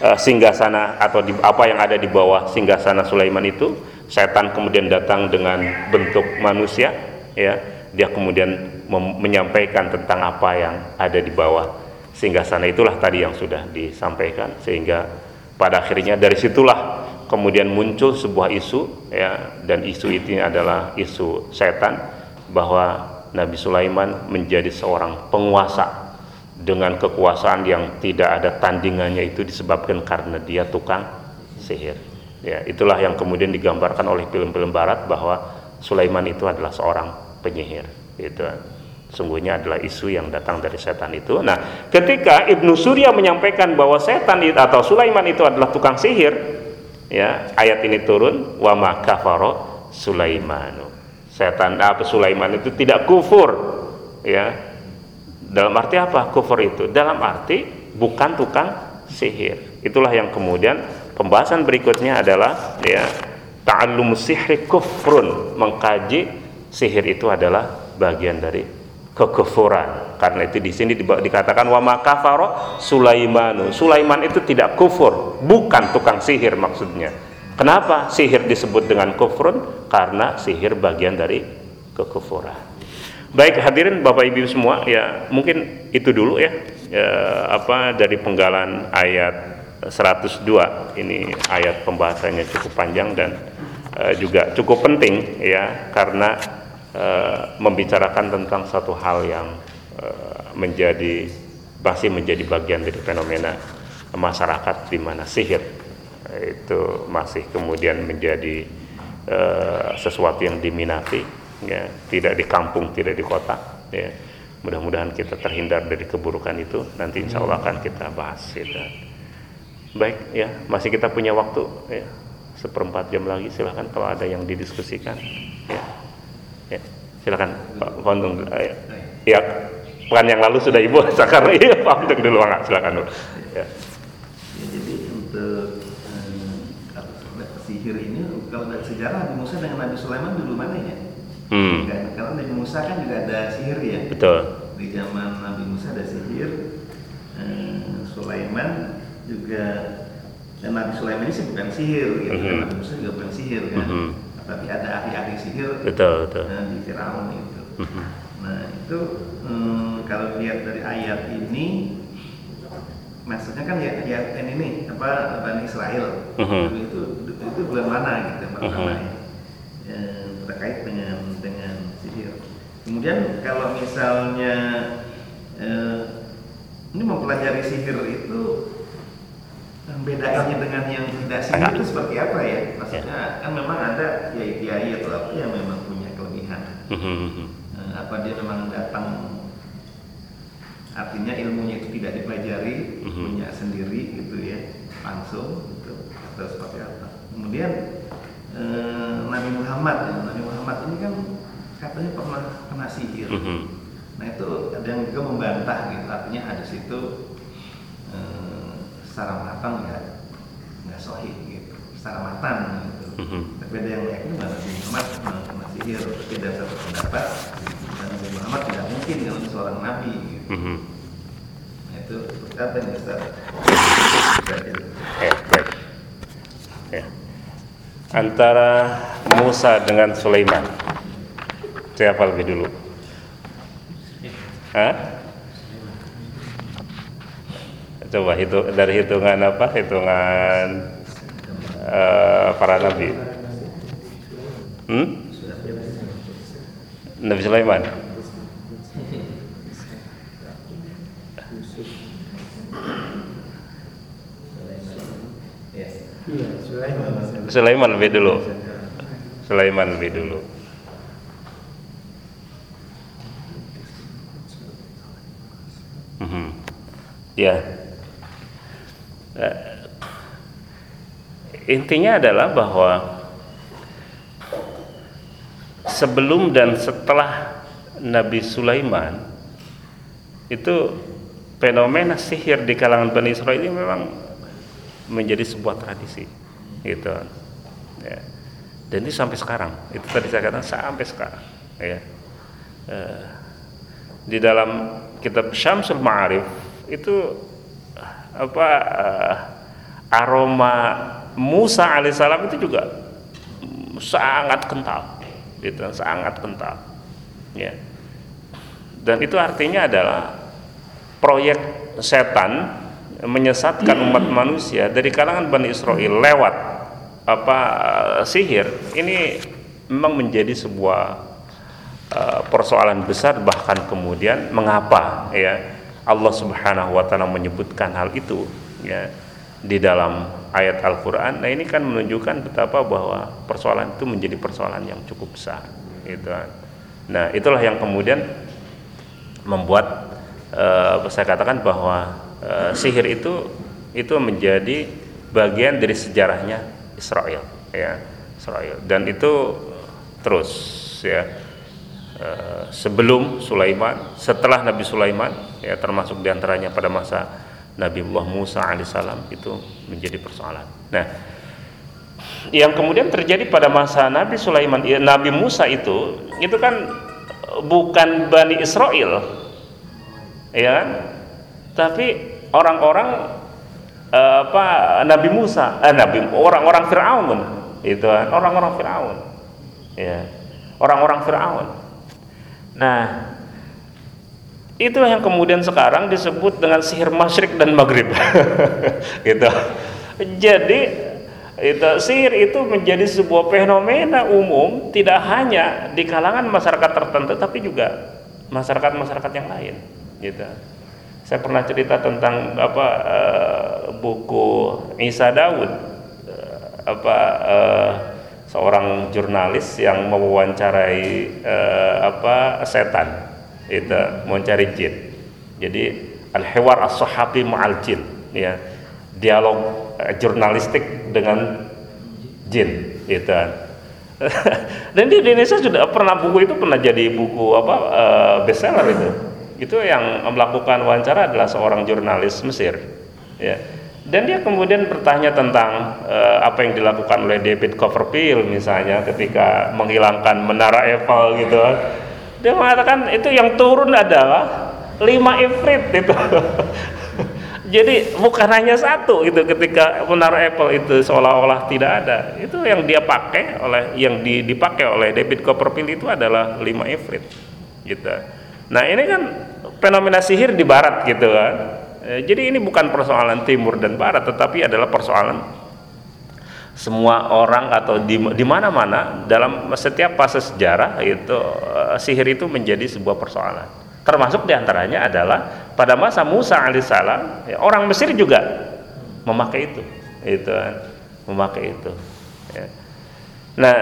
uh, singgasana atau di, apa yang ada di bawah singgasana Sulaiman itu. Setan kemudian datang dengan bentuk manusia ya. Dia kemudian menyampaikan tentang apa yang ada di bawah sehingga sana itulah tadi yang sudah disampaikan sehingga pada akhirnya dari situlah kemudian muncul sebuah isu ya. Dan isu itu adalah isu setan bahwa Nabi Sulaiman menjadi seorang penguasa dengan kekuasaan yang tidak ada tandingannya itu disebabkan karena dia tukang sihir. Ya, itulah yang kemudian digambarkan oleh film-film barat bahwa Sulaiman itu adalah seorang penyihir. Itu sungguhnya adalah isu yang datang dari setan itu. Nah, ketika Ibnu Surya menyampaikan bahwa setan itu, atau Sulaiman itu adalah tukang sihir, ya, ayat ini turun wa ma kafaro Sulaimanu. Setan apa Sulaiman itu tidak kufur, ya. Dalam arti apa kufur itu? Dalam arti bukan tukang sihir. Itulah yang kemudian pembahasan berikutnya adalah ya ta'allum sihri kufrun, mengkaji sihir itu adalah bagian dari kekufuran. Karena itu di sini dikatakan wa makafaro Sulaimanu. Sulaiman itu tidak kufur, bukan tukang sihir maksudnya. Kenapa sihir disebut dengan kufrun? Karena sihir bagian dari kekufuran. Baik hadirin Bapak Ibu semua, ya mungkin itu dulu ya, ya apa dari penggalan ayat 102 ini ayat pembahasannya cukup panjang dan uh, juga cukup penting ya karena Eh, membicarakan tentang satu hal yang uh, menjadi masih menjadi bagian dari fenomena masyarakat di mana sihir itu masih kemudian menjadi uh, sesuatu yang diminati ya tidak di kampung tidak di kota ya mudah-mudahan kita terhindar dari keburukan itu nanti insya Allah akan kita bahas itu baik ya masih kita punya waktu ya seperempat jam lagi silahkan kalau ada yang didiskusikan ya Ya, silakan Pak Fondung. Eh, ya, pekan yang lalu sudah Ibu sekarang iya Pak Fondung dulu enggak silakan dulu. Ya. ya um, sihir ini kalau dari sejarah Musa dengan Nabi Sulaiman dulu mana ya? Hmm. Kalau Nabi Musa kan juga ada sihir ya. Betul. Di zaman Nabi Musa ada sihir. Um, Sulaiman juga dan Nabi Sulaiman ini sih bukan sihir gitu mm -hmm. Nabi Musa juga bukan sihir kan. Mm -hmm tapi ada ahli-ahli sihir betul, betul. Nah, di Firaun itu. Mhm. Nah itu hmm, kalau lihat dari ayat ini, maksudnya kan ya ayat ini apa Bani Israel uh-huh. itu itu bulan mana gitu pertama uh-huh. ya, terkait dengan. Kemudian kalau misalnya eh, ini mempelajari sihir itu bedanya dengan yang tidak sihir itu seperti apa ya? Maksudnya ya. kan memang ada kiai-kiai atau apa yang memang punya kelebihan. uh apa dia memang datang artinya ilmunya itu tidak dipelajari, uh punya sendiri gitu ya, langsung gitu atau seperti apa. Kemudian eh, Nabi Muhammad ya, Nabi Muhammad ini kan katanya pernah kena sihir. uh Nah itu ada yang juga membantah gitu, artinya ada situ secara matang ya nggak sohih gitu secara matang gitu mm-hmm. tapi ada yang yakin bahwa Nabi Muhammad kena sihir tapi ada satu pendapat dan Nabi Muhammad tidak mungkin kalau seorang Nabi gitu. mm-hmm. nah, itu apa yang eh, baik. ya. antara Musa dengan Sulaiman siapa lebih dulu Hah? Coba hitung dari hitungan apa? Hitungan uh, para nabi. Hmm? Nabi Sulaiman. Sulaiman lebih dulu. Sulaiman lebih dulu. Mm -hmm. Ya. Eh, intinya adalah bahwa sebelum dan setelah Nabi Sulaiman itu fenomena sihir di kalangan Bani Israel ini memang menjadi sebuah tradisi gitu ya. dan ini sampai sekarang itu tadi saya katakan sampai sekarang ya e, di dalam kitab Syamsul Ma'arif itu apa uh, aroma Musa alaihissalam itu juga sangat kental gitu sangat kental ya. Dan itu artinya adalah proyek setan menyesatkan umat manusia dari kalangan Bani Israel lewat apa sihir. Ini memang menjadi sebuah uh, persoalan besar bahkan kemudian mengapa ya Allah Subhanahu wa taala menyebutkan hal itu ya di dalam ayat Al-Qur'an. Nah, ini kan menunjukkan betapa bahwa persoalan itu menjadi persoalan yang cukup besar gitu kan. Nah, itulah yang kemudian membuat uh, saya katakan bahwa uh, sihir itu itu menjadi bagian dari sejarahnya Israel ya Israel dan itu terus ya uh, sebelum Sulaiman setelah Nabi Sulaiman ya termasuk di antaranya pada masa Nabi Allah Musa alaihissalam itu menjadi persoalan nah yang kemudian terjadi pada masa Nabi Sulaiman ya, Nabi Musa itu itu kan bukan Bani Israel ya tapi orang-orang uh, apa Nabi Musa, eh, Nabi orang-orang Firaun itu kan, orang-orang Firaun. Ya. Orang-orang Firaun. Nah, itulah yang kemudian sekarang disebut dengan sihir masyrik dan maghrib. gitu. Jadi itu sihir itu menjadi sebuah fenomena umum tidak hanya di kalangan masyarakat tertentu tapi juga masyarakat-masyarakat yang lain gitu saya pernah cerita tentang apa uh, buku Isa Daud uh, apa uh, seorang jurnalis yang mewawancarai uh, apa setan. Itu mewawancari jin. Jadi al-hiwar as-sahabi ma'al jin ya. Dialog uh, jurnalistik dengan jin itu. Dan di Indonesia sudah pernah buku itu pernah jadi buku apa uh, bestseller itu. Itu yang melakukan wawancara adalah seorang jurnalis Mesir ya dan dia kemudian bertanya tentang uh, apa yang dilakukan oleh David Copperfield misalnya ketika menghilangkan menara Eiffel gitu. Dia mengatakan itu yang turun adalah lima ifrit itu. Jadi bukan hanya satu gitu ketika menara Apple itu seolah-olah tidak ada. Itu yang dia pakai oleh yang dipakai oleh David Copperfield itu adalah lima ifrit gitu. Nah ini kan fenomena sihir di barat gitu kan. E, jadi ini bukan persoalan timur dan barat tetapi adalah persoalan semua orang atau di, di mana-mana dalam setiap fase sejarah itu e, sihir itu menjadi sebuah persoalan. Termasuk di antaranya adalah pada masa Musa alaihissalam ya, orang Mesir juga memakai itu, itu memakai itu. Ya. Nah,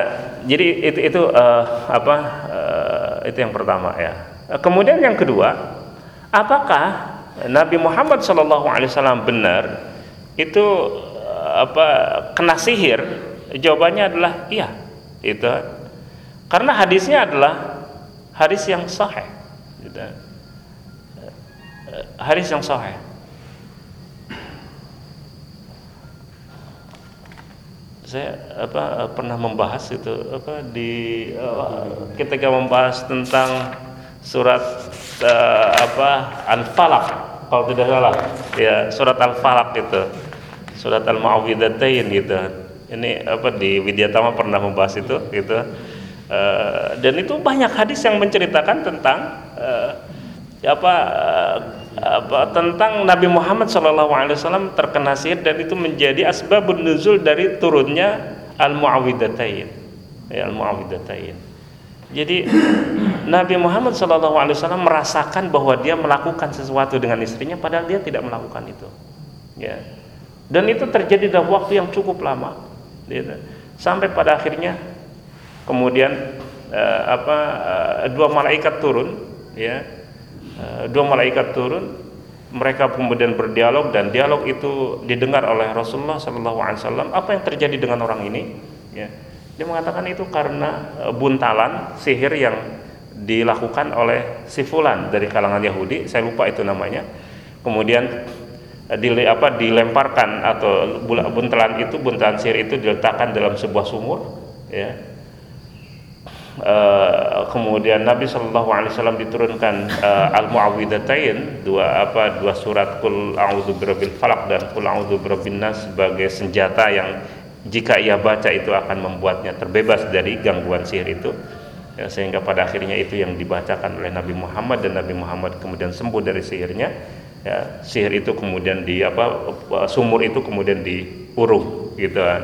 jadi itu itu uh, apa uh, itu yang pertama ya. Kemudian yang kedua, apakah Nabi Muhammad SAW benar itu apa kena sihir? Jawabannya adalah iya. Itu karena hadisnya adalah hadis yang sahih. Gitu. Hadis yang sahih. saya apa pernah membahas itu apa di ketika membahas tentang surat uh, apa? Al-Falaq kalau tidak salah. Ya surat Al-Falaq itu. Surat Al-Muawwidzatain gitu. Ini apa di Widyatama pernah membahas itu gitu. Uh, dan itu banyak hadis yang menceritakan tentang uh, apa uh, apa tentang Nabi Muhammad SAW terkena sihir dan itu menjadi asbabun nuzul dari turunnya Al-Muawwidzatain ya Al-Muawwidzatain jadi Nabi Muhammad SAW merasakan bahwa dia melakukan sesuatu dengan istrinya padahal dia tidak melakukan itu. Ya. Dan itu terjadi dalam waktu yang cukup lama. Gitu. Sampai pada akhirnya kemudian uh, apa uh, dua malaikat turun ya. Uh, dua malaikat turun mereka kemudian berdialog dan dialog itu didengar oleh Rasulullah SAW. Apa yang terjadi dengan orang ini? Ya dia mengatakan itu karena e, buntalan sihir yang dilakukan oleh si fulan dari kalangan Yahudi, saya lupa itu namanya. Kemudian e, dilemparkan atau buntalan itu buntalan sihir itu diletakkan dalam sebuah sumur ya. E, kemudian Nabi Shallallahu Alaihi Wasallam diturunkan e, al muawwidatain dua apa dua surat kul a'udzu falak dan kul a'udzu nas sebagai senjata yang jika ia baca itu akan membuatnya terbebas dari gangguan sihir itu. Ya, sehingga pada akhirnya itu yang dibacakan oleh Nabi Muhammad dan Nabi Muhammad kemudian sembuh dari sihirnya. Ya sihir itu kemudian di apa sumur itu kemudian diuruk gitu kan.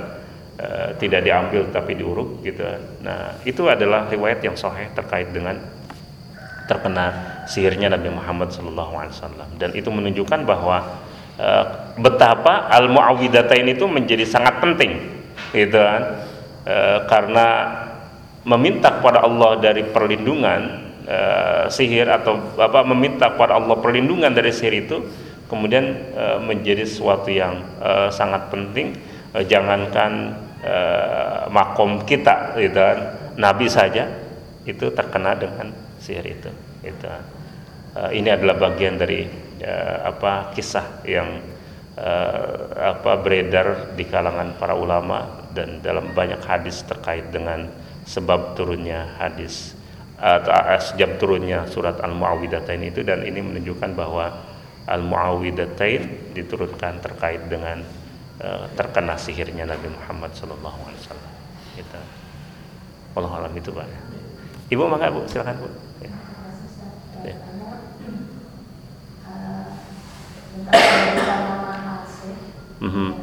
E, tidak diambil tapi diuruk gitu kan. Nah itu adalah riwayat yang sahih terkait dengan terkena sihirnya Nabi Muhammad SAW dan itu menunjukkan bahwa betapa al muawwidatain itu menjadi sangat penting gitu kan? E, karena meminta kepada Allah dari perlindungan e, sihir atau apa meminta kepada Allah perlindungan dari sihir itu kemudian e, menjadi sesuatu yang e, sangat penting. E, jangankan e, makom kita gitu kan? Nabi saja itu terkena dengan sihir itu gitu. e, ini adalah bagian dari e, apa kisah yang e, apa beredar di kalangan para ulama dan dalam banyak hadis terkait dengan sebab turunnya hadis atau sejak turunnya surat Al-Muawwidatain itu dan ini menunjukkan bahwa Al-Muawwidatain diturunkan terkait dengan uh, terkena sihirnya Nabi Muhammad sallallahu alaihi wasallam. Gitu. Allah alam itu Pak. Ibu mangga Bu, silakan Bu. Ya. Ya. Mm -hmm.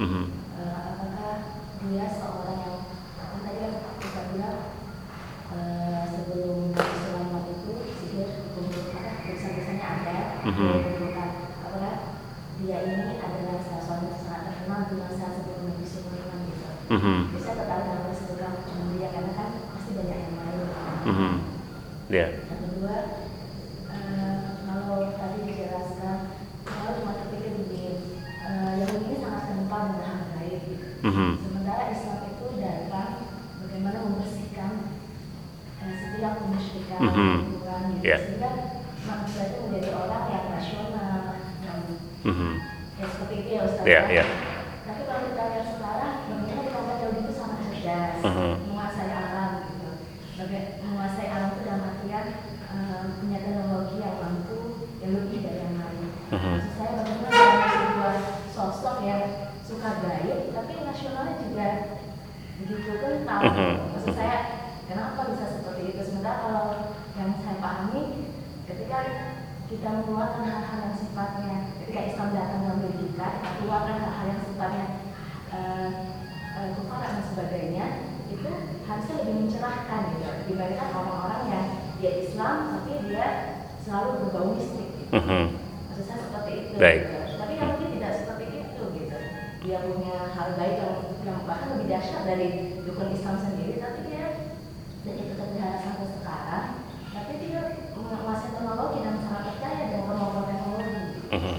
Mm -hmm. mm-hmm. apakah dia ini adalah salah seorang yang sangat terkenal di masa sebelum Nabi Sulaiman gitu mm-hmm. bisa tertarik dengan sebutkan dia karena kan pasti banyak yang lain mm-hmm. yeah. yang kedua uh, kalau tadi dijelaskan kalau cuma terpikir begini uh, yang ini sangat kental dengan hal gaib mm-hmm. sementara Islam itu datang bagaimana membersihkan uh, setiap kemusyrikan mm-hmm. bukan gitu yeah. sehingga manusia itu menjadi orang yang rasional yang mm-hmm. ya seperti itu ya Ustaz yeah, yeah. tapi kalau kita lihat sekarang bagaimana kita jauh itu sangat cerdas mm-hmm. menguasai alam gitu Baga menguasai alam itu dalam artian um, punya teknologi yang mampu yang lebih dari yang lain mm-hmm. maksud saya bagaimana dalam sebuah sosok yang suka gaib tapi nasionalnya juga begitu kental mm-hmm. maksud saya kenapa bisa seperti itu sementara kalau yang saya pahami ketika kita mengeluarkan hal-hal yang sifatnya ketika Islam datang dan mendidikan mengeluarkan hal-hal yang sifatnya uh, uh, dan sebagainya itu harusnya lebih mencerahkan gitu dibandingkan orang-orang yang dia Islam tapi dia selalu berbau mistik gitu. Mm -hmm. maksud saya seperti itu Baik. Gitu. tapi kalau dia tidak seperti itu gitu dia punya hal baik yang, yang bahkan lebih dahsyat dari dukun Islam sendiri tapi dia dan itu terpelihara sampai sekarang tapi dia menguasai teknologi dan sangat percaya dengan kemampuan teknologi. Mm-hmm.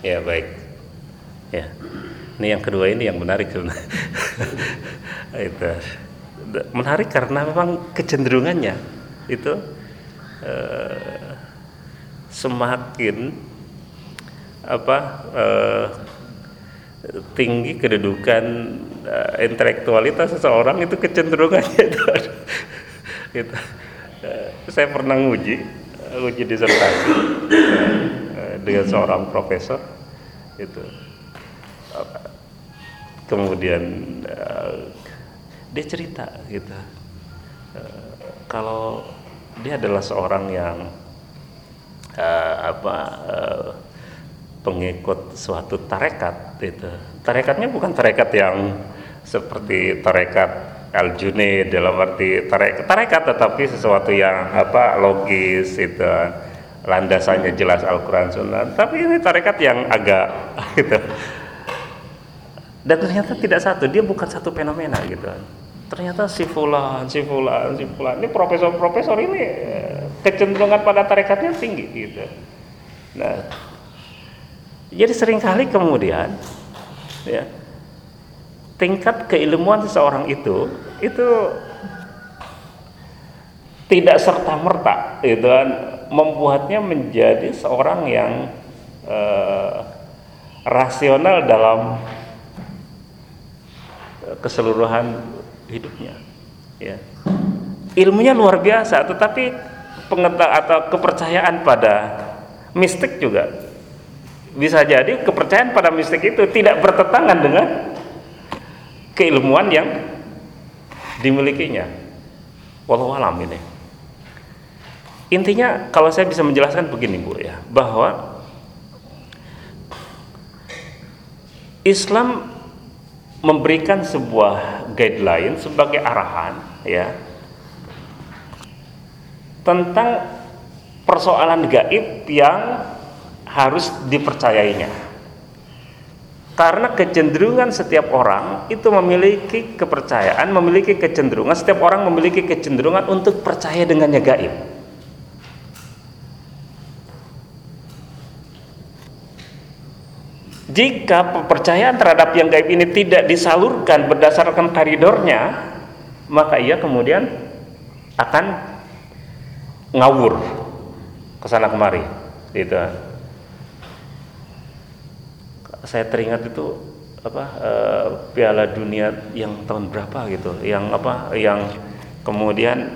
Ya baik. Ya, ini yang kedua ini yang menarik itu menarik karena memang kecenderungannya itu eh, semakin apa eh, tinggi kedudukan uh, intelektualitas seseorang itu kecenderungannya itu. Gitu saya pernah nguji nguji disertasi eh, dengan seorang profesor itu kemudian dia cerita gitu. Eh, kalau dia adalah seorang yang apa pengikut suatu tarekat itu tarekatnya bukan tarekat yang seperti tarekat al junaid dalam arti tarekat, tarekat tetapi sesuatu yang apa logis itu. Landasannya jelas Al-Quran Sunnah. Tapi ini tarekat yang agak gitu. Dan ternyata tidak satu dia bukan satu fenomena gitu ternyata si fulan si fulan si fulan. Ini profesor-profesor ini eh, kecenderungan pada tarekatnya tinggi gitu. Nah jadi sering kali kemudian ya tingkat keilmuan seseorang itu itu tidak serta merta itu kan membuatnya menjadi seorang yang eh, rasional dalam keseluruhan hidupnya. Ya. Ilmunya luar biasa tetapi pengetahuan atau kepercayaan pada mistik juga. Bisa jadi kepercayaan pada mistik itu tidak bertentangan dengan keilmuan yang dimilikinya. Walau alam ini. Intinya kalau saya bisa menjelaskan begini Bu ya, bahwa Islam memberikan sebuah guideline sebagai arahan ya tentang persoalan gaib yang harus dipercayainya. Karena kecenderungan setiap orang itu memiliki kepercayaan, memiliki kecenderungan, setiap orang memiliki kecenderungan untuk percaya dengannya gaib. Jika kepercayaan terhadap yang gaib ini tidak disalurkan berdasarkan koridornya, maka ia kemudian akan ngawur ke sana kemari. Gitu. Saya teringat itu apa e, Piala Dunia yang tahun berapa gitu, yang apa yang kemudian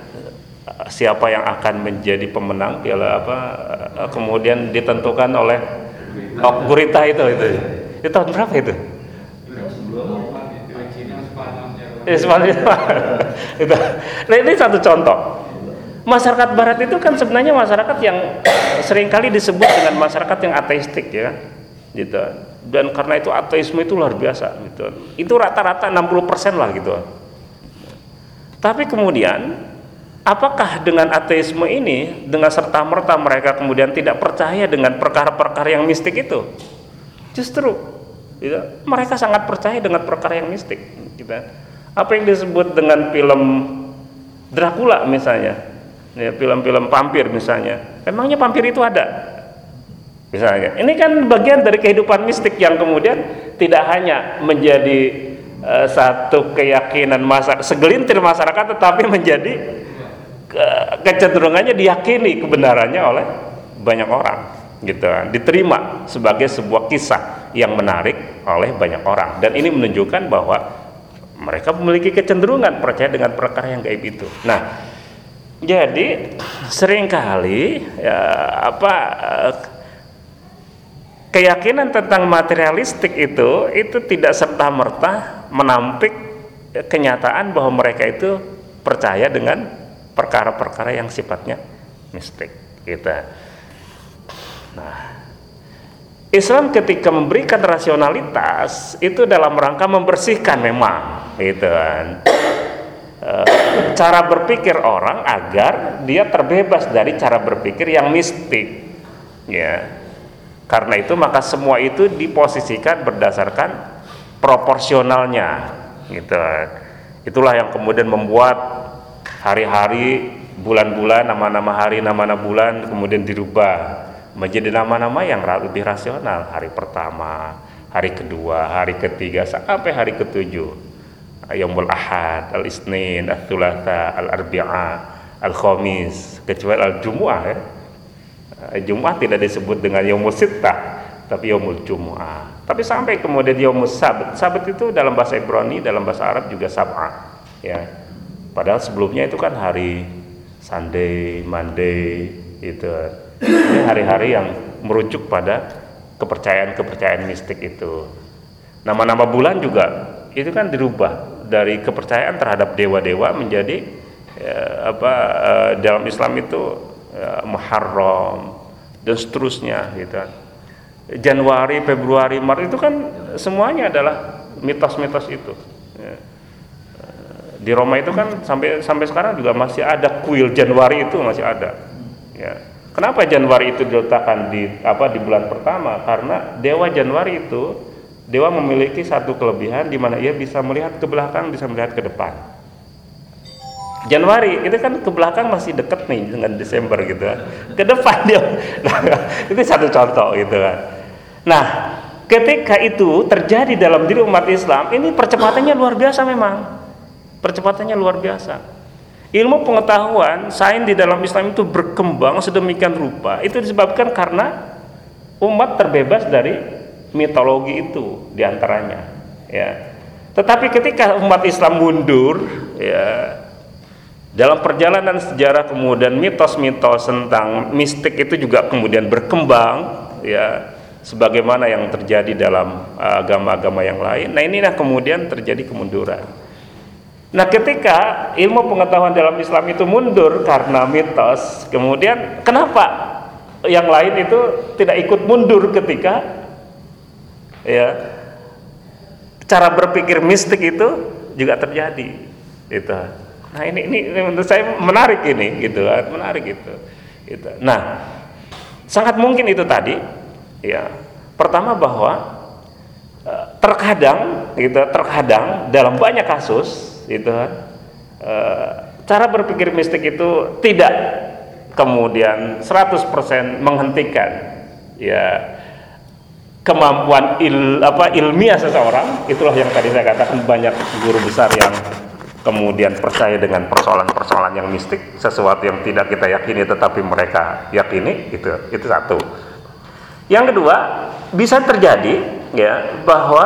siapa yang akan menjadi pemenang piala apa kemudian ditentukan oleh Oh, gurita itu itu. Itu tahun berapa itu? Ya, Spanyol. itu. Nah, ini satu contoh. Masyarakat Barat itu kan sebenarnya masyarakat yang sering kali disebut dengan masyarakat yang ateistik ya, gitu. Dan karena itu ateisme itu luar biasa, gitu. Itu rata-rata 60% lah gitu. Tapi kemudian Apakah dengan ateisme ini dengan serta merta mereka kemudian tidak percaya dengan perkara-perkara yang mistik itu? Justru, gitu, mereka sangat percaya dengan perkara yang mistik. Gitu. Apa yang disebut dengan film Dracula misalnya, ya, film-film vampir misalnya, emangnya vampir itu ada? Misalnya, ini kan bagian dari kehidupan mistik yang kemudian tidak hanya menjadi uh, satu keyakinan masa segelintir masyarakat, tetapi menjadi kecenderungannya diyakini kebenarannya oleh banyak orang gitu diterima sebagai sebuah kisah yang menarik oleh banyak orang. Dan ini menunjukkan bahwa mereka memiliki kecenderungan percaya dengan perkara yang gaib itu. Nah jadi sering kali ya apa keyakinan tentang materialistik itu itu tidak serta merta menampik kenyataan bahwa mereka itu percaya dengan perkara-perkara yang sifatnya mistik kita. Nah, Islam ketika memberikan rasionalitas itu dalam rangka membersihkan memang, gitu kan. E, cara berpikir orang agar dia terbebas dari cara berpikir yang mistik, ya. Karena itu maka semua itu diposisikan berdasarkan proporsionalnya, gitu. Itulah yang kemudian membuat hari-hari, bulan-bulan, nama-nama hari, nama-nama bulan kemudian dirubah menjadi nama-nama yang lebih rasional. Hari pertama, hari kedua, hari ketiga sampai hari ketujuh. Yaumul Ahad, Al-Isnin, Al-Thulatha, Al-Arbi'ah, Al-Khamis, kecuali Al-Jumu'ah ya. Jumu'ah tidak disebut dengan Yaumul Sittah, tapi Yaumul Jumu'ah. Tapi sampai kemudian Yaumul Sabat. Sabat itu dalam bahasa Ibrani, dalam bahasa Arab juga Sab'ah. Ya Padahal sebelumnya itu kan hari Sunday, Monday itu. Hari-hari yang merujuk pada kepercayaan-kepercayaan mistik itu. Nama-nama bulan juga itu kan dirubah dari kepercayaan terhadap dewa-dewa menjadi ya, apa uh, dalam Islam itu ya, Muharram dan seterusnya gitu. Januari, Februari, Maret itu kan semuanya adalah mitos-mitos itu. Di Roma itu kan sampai sampai sekarang juga masih ada kuil Januari itu masih ada. Ya. Kenapa Januari itu diletakkan di apa di bulan pertama? Karena dewa Januari itu dewa memiliki satu kelebihan di mana ia bisa melihat ke belakang bisa melihat ke depan. Januari itu kan ke belakang masih deket nih dengan Desember gitu. Kan. ke depan dia itu satu contoh gitu kan. Nah ketika itu terjadi dalam diri umat Islam ini percepatannya luar biasa memang percepatannya luar biasa. Ilmu pengetahuan sains di dalam Islam itu berkembang sedemikian rupa. Itu disebabkan karena umat terbebas dari mitologi itu di antaranya ya. Tetapi ketika umat Islam mundur ya dalam perjalanan sejarah kemudian mitos-mitos tentang mistik itu juga kemudian berkembang ya sebagaimana yang terjadi dalam agama-agama yang lain. Nah inilah kemudian terjadi kemunduran Nah, ketika ilmu pengetahuan dalam Islam itu mundur karena mitos, kemudian kenapa yang lain itu tidak ikut mundur ketika ya cara berpikir mistik itu juga terjadi itu. Nah, ini, ini menurut saya menarik ini gitu menarik itu. Gitu. Nah, sangat mungkin itu tadi ya. Pertama bahwa eh, terkadang gitu, terkadang dalam banyak kasus gitu kan? E, cara berpikir mistik itu tidak kemudian 100% menghentikan ya kemampuan il, apa ilmiah seseorang. Itulah yang tadi saya katakan banyak guru besar yang kemudian percaya dengan persoalan-persoalan yang mistik sesuatu yang tidak kita yakini tetapi mereka yakini itu itu satu. Yang kedua bisa terjadi ya bahwa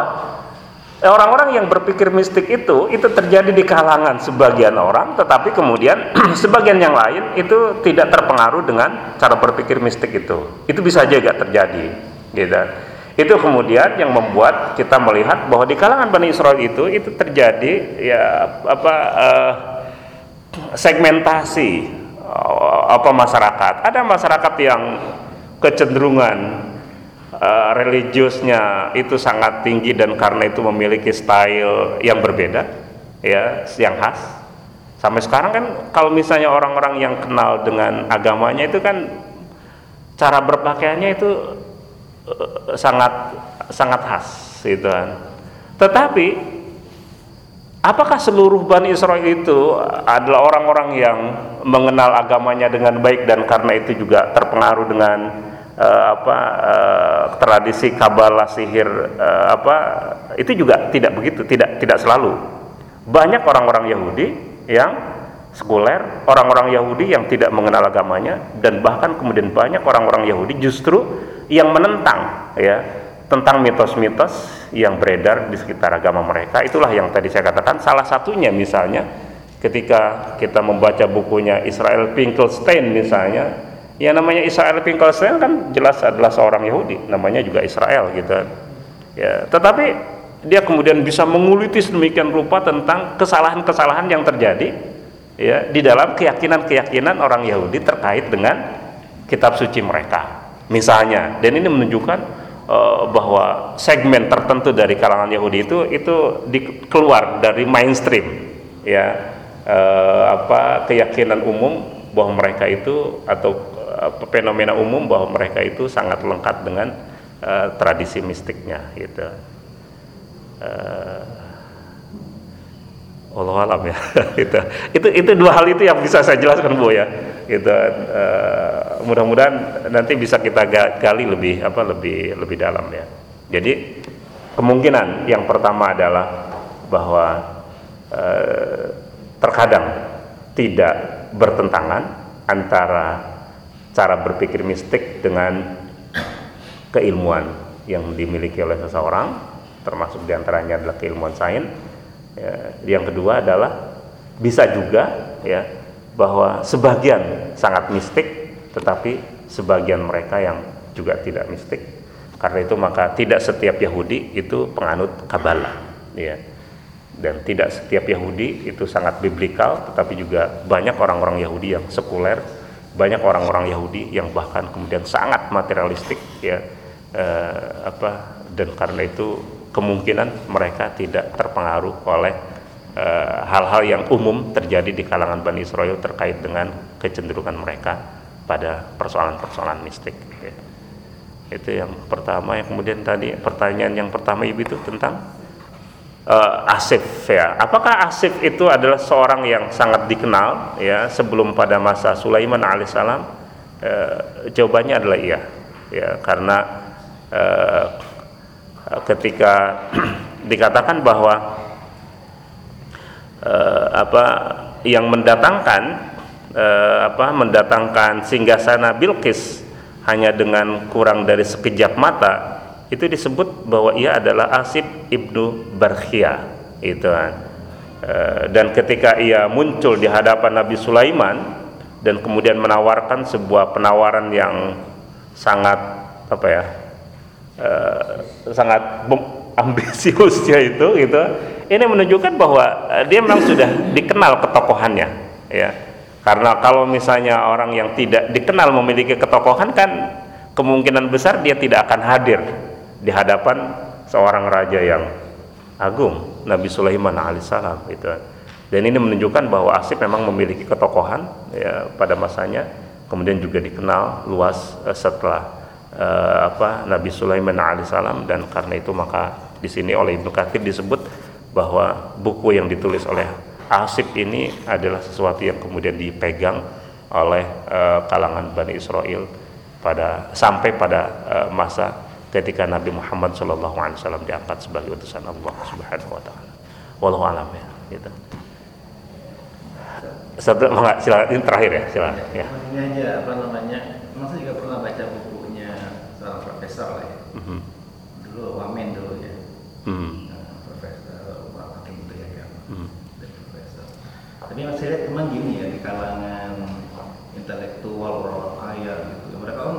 orang-orang yang berpikir mistik itu itu terjadi di kalangan sebagian orang tetapi kemudian sebagian yang lain itu tidak terpengaruh dengan cara berpikir mistik itu. Itu bisa juga terjadi gitu. Itu kemudian yang membuat kita melihat bahwa di kalangan Bani Israel itu itu terjadi ya apa uh, segmentasi uh, apa masyarakat. Ada masyarakat yang kecenderungan uh, religiusnya itu sangat tinggi dan karena itu memiliki style yang berbeda ya yang khas. Sampai sekarang kan kalau misalnya orang-orang yang kenal dengan agamanya itu kan cara berpakaiannya itu uh, sangat sangat khas gitu kan. Tetapi Apakah seluruh Bani Israel itu adalah orang-orang yang mengenal agamanya dengan baik dan karena itu juga terpengaruh dengan uh, apa uh, tradisi kabalah sihir uh, apa itu juga tidak begitu tidak tidak selalu. Banyak orang-orang Yahudi yang sekuler orang-orang Yahudi yang tidak mengenal agamanya dan bahkan kemudian banyak orang-orang Yahudi justru yang menentang ya tentang mitos-mitos yang beredar di sekitar agama mereka. Itulah yang tadi saya katakan salah satunya misalnya ketika kita membaca bukunya Israel Finkelstein misalnya yang namanya Israel Finkelstein kan jelas adalah seorang Yahudi namanya juga Israel gitu. Ya tetapi dia kemudian bisa menguliti sedemikian rupa tentang kesalahan-kesalahan yang terjadi ya di dalam keyakinan-keyakinan orang Yahudi terkait dengan kitab suci mereka misalnya. Dan ini menunjukkan uh, bahwa segmen tertentu dari kalangan Yahudi itu itu di, keluar dari mainstream ya uh, apa keyakinan umum bahwa mereka itu atau uh, fenomena umum bahwa mereka itu sangat lengkap dengan uh, tradisi mistiknya gitu. Uh, Allah alam ya itu itu itu dua hal itu yang bisa saya jelaskan bu ya gitu. Uh, mudah-mudahan nanti bisa kita gali lebih apa lebih lebih dalam ya. Jadi kemungkinan yang pertama adalah bahwa uh, terkadang tidak bertentangan antara cara berpikir mistik dengan keilmuan yang dimiliki oleh seseorang termasuk di antaranya adalah keilmuan sains. Ya, yang kedua adalah bisa juga ya bahwa sebagian sangat mistik tetapi sebagian mereka yang juga tidak mistik. Karena itu maka tidak setiap Yahudi itu penganut Kabbalah ya. Dan tidak setiap Yahudi itu sangat biblikal tetapi juga banyak orang-orang Yahudi yang sekuler banyak orang-orang Yahudi yang bahkan kemudian sangat materialistik ya eh, apa dan karena itu kemungkinan mereka tidak terpengaruh oleh eh, hal-hal eh, yang umum terjadi di kalangan Bani Israel terkait dengan kecenderungan mereka pada persoalan-persoalan mistik ya. itu yang pertama yang kemudian tadi pertanyaan yang pertama ibu itu tentang uh, Asif ya. Apakah Asif itu adalah seorang yang sangat dikenal ya sebelum pada masa Sulaiman alaihissalam? Uh, jawabannya adalah iya. Ya, karena uh, ketika dikatakan bahwa uh, apa yang mendatangkan uh, apa mendatangkan singgasana Bilqis hanya dengan kurang dari sekejap mata itu disebut bahwa ia adalah Asib ibnu Barkhia itu kan. E, dan ketika ia muncul di hadapan Nabi Sulaiman dan kemudian menawarkan sebuah penawaran yang sangat apa ya e, sangat ambisius ya itu gitu ini menunjukkan bahwa uh, dia memang sudah dikenal ketokohannya ya karena kalau misalnya orang yang tidak dikenal memiliki ketokohan kan kemungkinan besar dia tidak akan hadir di hadapan seorang raja yang agung Nabi Sulaiman alaihissalam itu dan ini menunjukkan bahwa Asif memang memiliki ketokohan ya, pada masanya. Kemudian juga dikenal luas uh, setelah uh, apa Nabi Sulaiman alaihissalam. Dan karena itu maka di sini oleh Ibnu Katsir disebut bahwa buku yang ditulis oleh Asif ini adalah sesuatu yang kemudian dipegang oleh uh, kalangan Bani Israel pada sampai pada masa ketika Nabi Muhammad SAW diangkat sebagai utusan Allah Subhanahu Wa Taala. Wallahu alam ya, gitu. Satu enggak silakan. Ini terakhir ya silakan. Ya. Ini aja apa namanya? Masa juga pernah baca bukunya seorang profesor lah ya. Mm-hmm. dulu wamen dulu ya. Mm-hmm. nah, profesor wakil menteri agama. Mm-hmm. profesor. Tapi masih lihat memang gini ya di kalangan intelektual orang kaya gitu. Mereka kan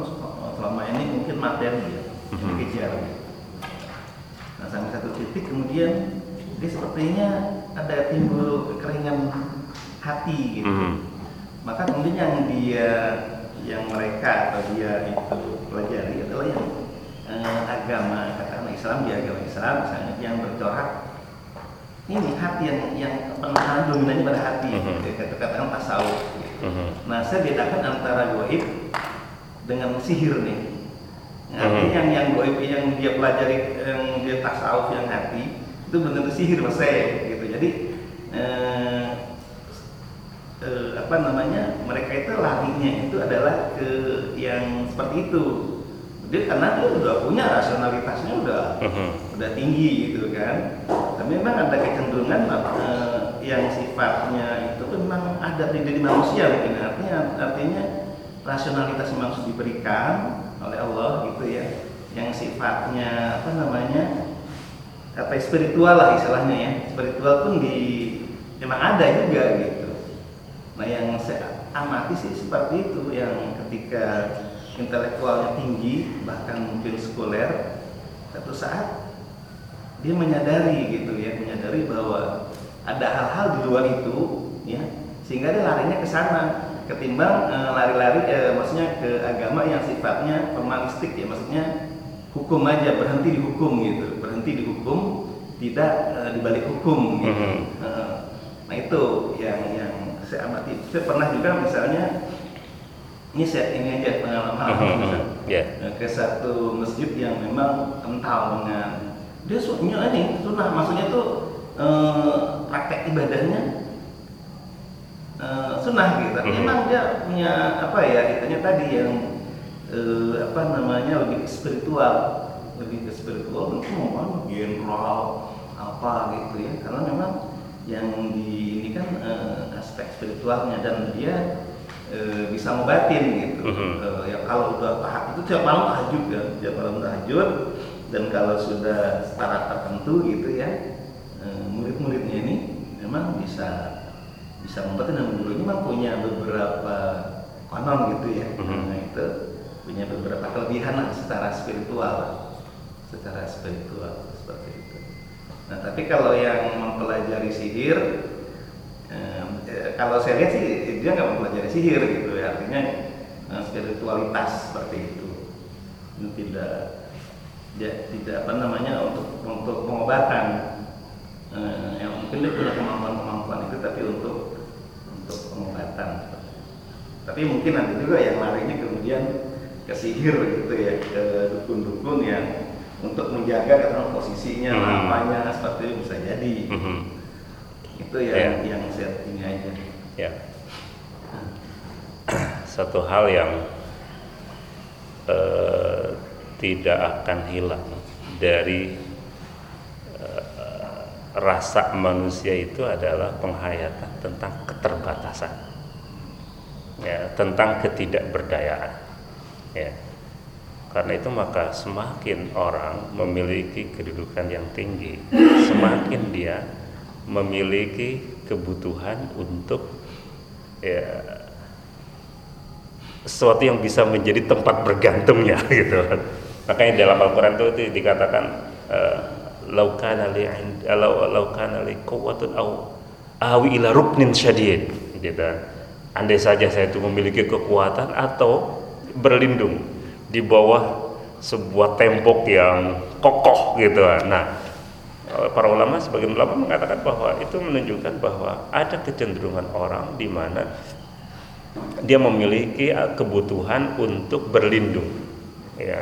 selama ini mungkin materi ya dikejar gitu. nah sampai satu titik kemudian dia sepertinya ada timbul kekeringan hati gitu. Mm. Maka kemudian yang dia yang mereka atau dia itu pelajari adalah yang eh, agama katakanlah Islam dia agama Islam misalnya yang bercorak ini hati yang yang penekanan dominannya pada hati mm -hmm. gitu, katakan tasawuf gitu. mm -hmm. nah saya bedakan antara goib dengan sihir nih nah, mm -hmm. yang yang goib yang dia pelajari yang dia tasawuf yang hati itu benar-benar sihir saya gitu jadi eh, eh, apa namanya mereka itu larinya itu adalah ke yang seperti itu dia karena dia udah punya rasionalitasnya udah uh-huh. udah tinggi gitu kan tapi memang ada kecenderungan eh, yang sifatnya itu memang ada di diri manusia mungkin artinya artinya rasionalitas memang harus diberikan oleh Allah gitu ya. Yang sifatnya apa namanya apa spiritual lah istilahnya ya. Spiritual pun di memang ada juga gitu. Nah yang saya amati sih seperti itu yang ketika intelektualnya tinggi bahkan mungkin sekuler satu saat dia menyadari gitu ya menyadari bahwa ada hal-hal di luar itu ya sehingga dia larinya ke sana ketimbang eh, lari-lari eh, maksudnya ke agama yang sifatnya formalistik ya maksudnya hukum aja berhenti di hukum gitu berhenti di hukum tidak eh, dibalik hukum gitu. Mm -hmm. nah itu yang yang saya amati saya pernah juga misalnya ini saya ini aja pengalaman -huh, uh, yeah. ke satu masjid yang memang kental dengan dia sunnah ini sunnah maksudnya tuh praktek ibadahnya eh, sunnah gitu. Uh-huh. Memang dia punya apa ya kitanya tadi yang eh, apa namanya lebih spiritual, lebih ke spiritual mungkin mau general apa gitu ya karena memang yang di ini kan uh, aspek spiritualnya dan dia uh, bisa ngobatin gitu. Mm-hmm. Uh, ya kalau udah tahap itu tiap malam tahajud kan, tiap malam tahajud dan kalau sudah setara tertentu gitu ya uh, murid-muridnya ini memang bisa bisa ngobatin dan gurunya memang punya beberapa konon gitu ya. Mm-hmm. Nah itu punya beberapa kelebihan lah secara spiritual, secara spiritual seperti itu. Nah, tapi kalau yang mempelajari sihir, eh, kalau saya lihat sih dia nggak mempelajari sihir gitu ya, artinya eh, spiritualitas seperti itu. Itu tidak dia tidak apa namanya untuk untuk pengobatan eh, yang mungkin dia punya kemampuan-kemampuan itu tapi untuk pengobatan. Tapi mungkin nanti juga yang larinya kemudian ke sihir gitu ya, ke dukun-dukun yang untuk menjaga katakan posisinya hmm. namanya seperti itu bisa jadi hmm. itu yang yeah. yang saya ini aja ya satu hal yang uh, tidak akan hilang dari rasa manusia itu adalah penghayatan tentang keterbatasan. Ya tentang ketidakberdayaan. Ya. Karena itu maka semakin orang memiliki kedudukan yang tinggi, semakin dia memiliki kebutuhan untuk ya sesuatu yang bisa menjadi tempat bergantungnya gitu. Makanya dalam Al-Qur'an itu, dikatakan uh, lau kana li lau lau kana awi ila ruknin syadid. Gitu andai saja saya itu memiliki kekuatan atau berlindung di bawah sebuah tembok yang kokoh gitu. Nah para ulama sebagian ulama mengatakan bahwa itu menunjukkan bahwa ada kecenderungan orang di mana dia memiliki kebutuhan untuk berlindung ya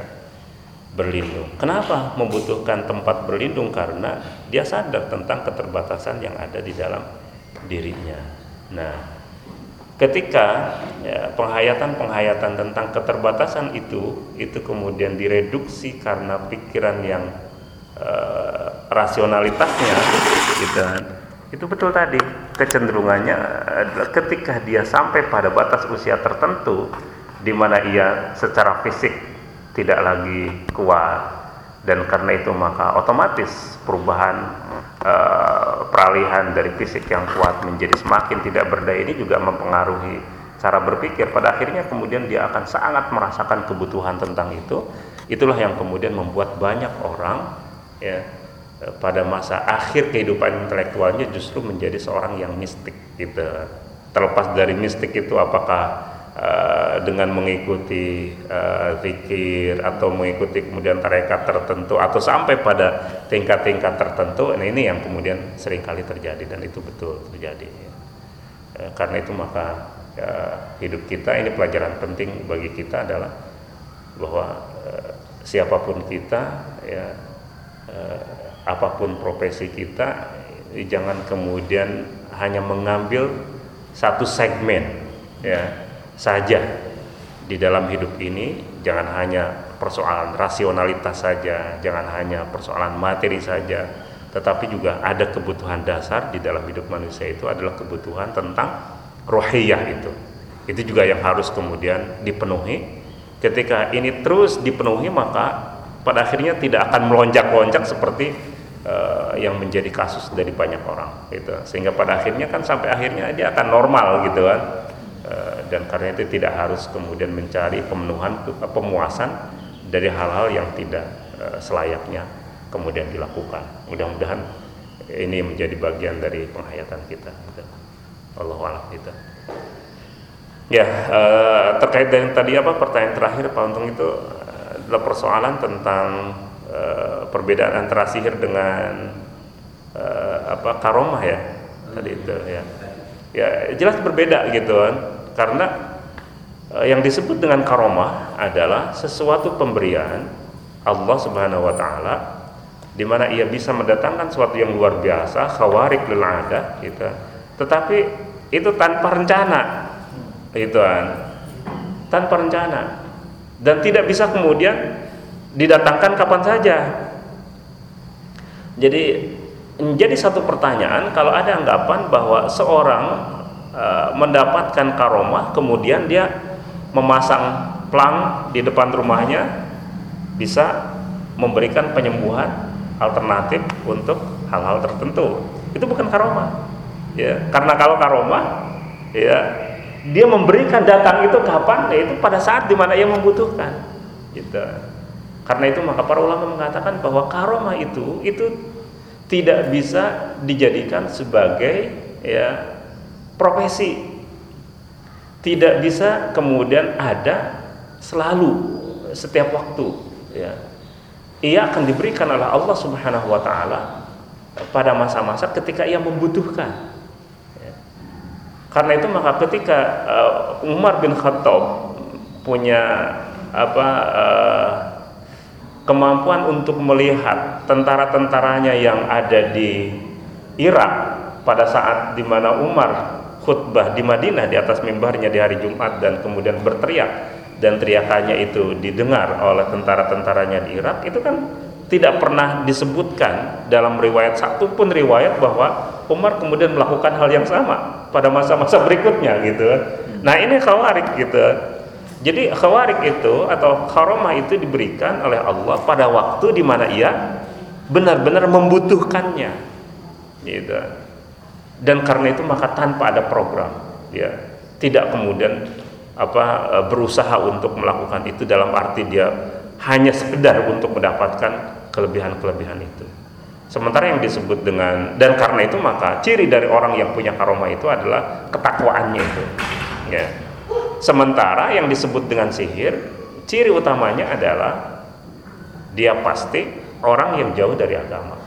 berlindung. Kenapa membutuhkan tempat berlindung? Karena dia sadar tentang keterbatasan yang ada di dalam dirinya. Nah, ketika ya, penghayatan-penghayatan tentang keterbatasan itu itu kemudian direduksi karena pikiran yang uh, rasionalitasnya, gitu kan. Itu betul tadi kecenderungannya adalah ketika dia sampai pada batas usia tertentu di mana ia secara fisik tidak lagi kuat. Dan karena itu maka otomatis perubahan uh, peralihan dari fisik yang kuat menjadi semakin tidak berdaya ini juga mempengaruhi cara berpikir. Pada akhirnya kemudian dia akan sangat merasakan kebutuhan tentang itu. Itulah yang kemudian membuat banyak orang ya pada masa akhir kehidupan intelektualnya justru menjadi seorang yang mistik gitu. Terlepas dari mistik itu apakah Uh, dengan mengikuti uh, atau mengikuti kemudian tarekat tertentu atau sampai pada tingkat-tingkat tertentu nah ini yang kemudian sering kali terjadi dan itu betul terjadi. Uh, karena itu maka uh, hidup kita ini pelajaran penting bagi kita adalah bahwa uh, siapa pun kita ya uh, apa pun profesi kita jangan kemudian hanya mengambil satu segmen ya saja di dalam hidup ini jangan hanya persoalan rasionalitas saja jangan hanya persoalan materi saja tetapi juga ada kebutuhan dasar di dalam hidup manusia itu adalah kebutuhan tentang rohiyah itu. Itu juga yang harus kemudian dipenuhi. Ketika ini terus dipenuhi maka pada akhirnya tidak akan melonjak-lonjak seperti uh, yang menjadi kasus dari banyak orang gitu. Sehingga pada akhirnya kan sampai akhirnya dia akan normal gitu kan dan karena itu tidak harus kemudian mencari pemenuhan pemuasan dari hal-hal yang tidak eh, selayaknya kemudian dilakukan. Mudah-mudahan ini menjadi bagian dari penghayatan kita. Allah alam kita. Ya eh, terkait dengan tadi apa pertanyaan terakhir Pak Untung itu adalah persoalan tentang perbedaan antara sihir dengan apa karomah ya tadi itu ya ya jelas berbeda gitu kan karena eh, yang disebut dengan karomah adalah sesuatu pemberian Allah Subhanahu wa taala di mana ia bisa mendatangkan sesuatu yang luar biasa, khawarik lil ada gitu. Tetapi itu tanpa rencana. Itu kan. Tanpa rencana. Dan tidak bisa kemudian didatangkan kapan saja. Jadi menjadi satu pertanyaan kalau ada anggapan bahwa seorang Eh, mendapatkan karomah kemudian dia memasang plang di depan rumahnya bisa memberikan penyembuhan alternatif untuk hal-hal tertentu. Itu bukan karomah ya. Karena kalau karomah ya dia memberikan datang itu kapan? Ya itu pada saat di mana ia membutuhkan gitu. Karena itu maka para ulama mengatakan bahwa karomah itu itu tidak bisa dijadikan sebagai ya profesi tidak bisa kemudian ada selalu setiap waktu ya ia akan diberikan oleh Allah Subhanahu wa taala pada masa-masa ketika ia membutuhkan ya. karena itu maka ketika uh, Umar bin Khattab punya apa uh, kemampuan untuk melihat tentara-tentaranya yang ada di Irak pada saat di mana Umar khutbah di Madinah di atas mimbarnya di hari Jumat dan kemudian berteriak dan teriakannya itu didengar oleh tentara-tentaranya di Irak itu kan tidak pernah disebutkan dalam riwayat satu pun riwayat bahwa Umar kemudian melakukan hal yang sama pada masa-masa berikutnya gitu. Nah ini khawarik gitu. Jadi khawarik itu atau karomah itu diberikan oleh Allah pada waktu di mana ia benar-benar membutuhkannya. Gitu dan karena itu maka tanpa ada program ya tidak kemudian apa e, berusaha untuk melakukan itu dalam arti dia hanya sekedar untuk mendapatkan kelebihan-kelebihan itu Sementara yang disebut dengan dan karena itu maka ciri dari orang yang punya karomah itu adalah ketakwaannya itu. Ya. Sementara yang disebut dengan sihir, ciri utamanya adalah dia pasti orang yang jauh dari agama.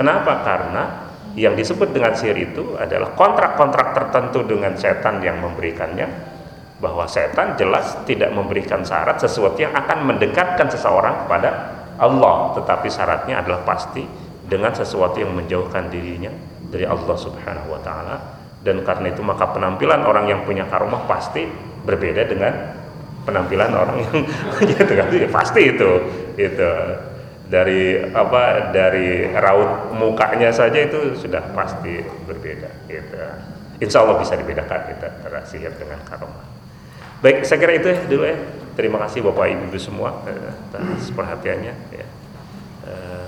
Kenapa? Karena yang disebut dengan sihir itu adalah kontrak-kontrak tertentu dengan setan yang memberikannya bahwa setan jelas tidak memberikan syarat sesuatu yang akan mendekatkan seseorang kepada Allah tetapi syaratnya adalah pasti dengan sesuatu yang menjauhkan dirinya dari Allah Subhanahu wa taala. Dan karena itu maka penampilan orang yang punya karomah pasti berbeda dengan penampilan orang yang gitu kan? Ya, pasti itu itu dari apa dari raut mukanya saja itu sudah pasti berbeda gitu. Insya Allah bisa dibedakan kita antara sihir dengan karomah. Baik, saya kira itu ya dulu ya. Terima kasih Bapak Ibu semua eh, atas perhatiannya ya. Eh,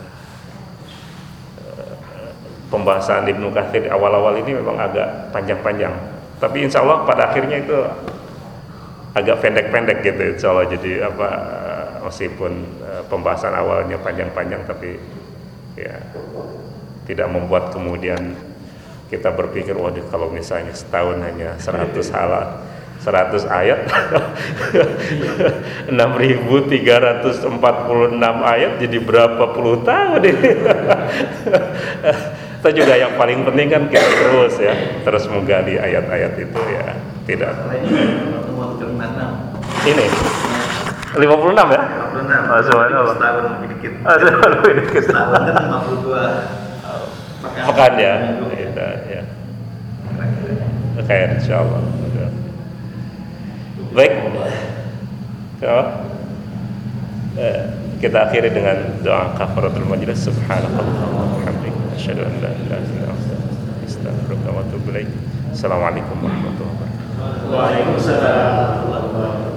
pembahasan Ibnu Katsir awal-awal ini memang agak panjang-panjang. Tapi insya Allah pada akhirnya itu agak pendek-pendek gitu insya Allah. Jadi apa meskipun uh, pembahasan awalnya panjang-panjang tapi ya tidak membuat kemudian kita berpikir waduh kalau misalnya setahun hanya 100 halat 100 ayat 6346 ayat jadi berapa puluh tahun ini? Itu juga yang paling penting kan kita terus ya terus menggali ayat-ayat itu ya tidak. Ini 56 ya 56 Oh, subhanallah. setahun lebih dikit Ah, lebih dikit. setahun kan 52 pekan ya ya, ya. Oke, insya Allah. Baik. Ya. Eh, kita akhiri dengan doa kafaratul majlis subhanallah walhamdulillah asyhadu an la ilaha illa anta astaghfiruka wa atubu ilaik. Assalamualaikum warahmatullahi wabarakatuh. Waalaikumsalam warahmatullahi wabarakatuh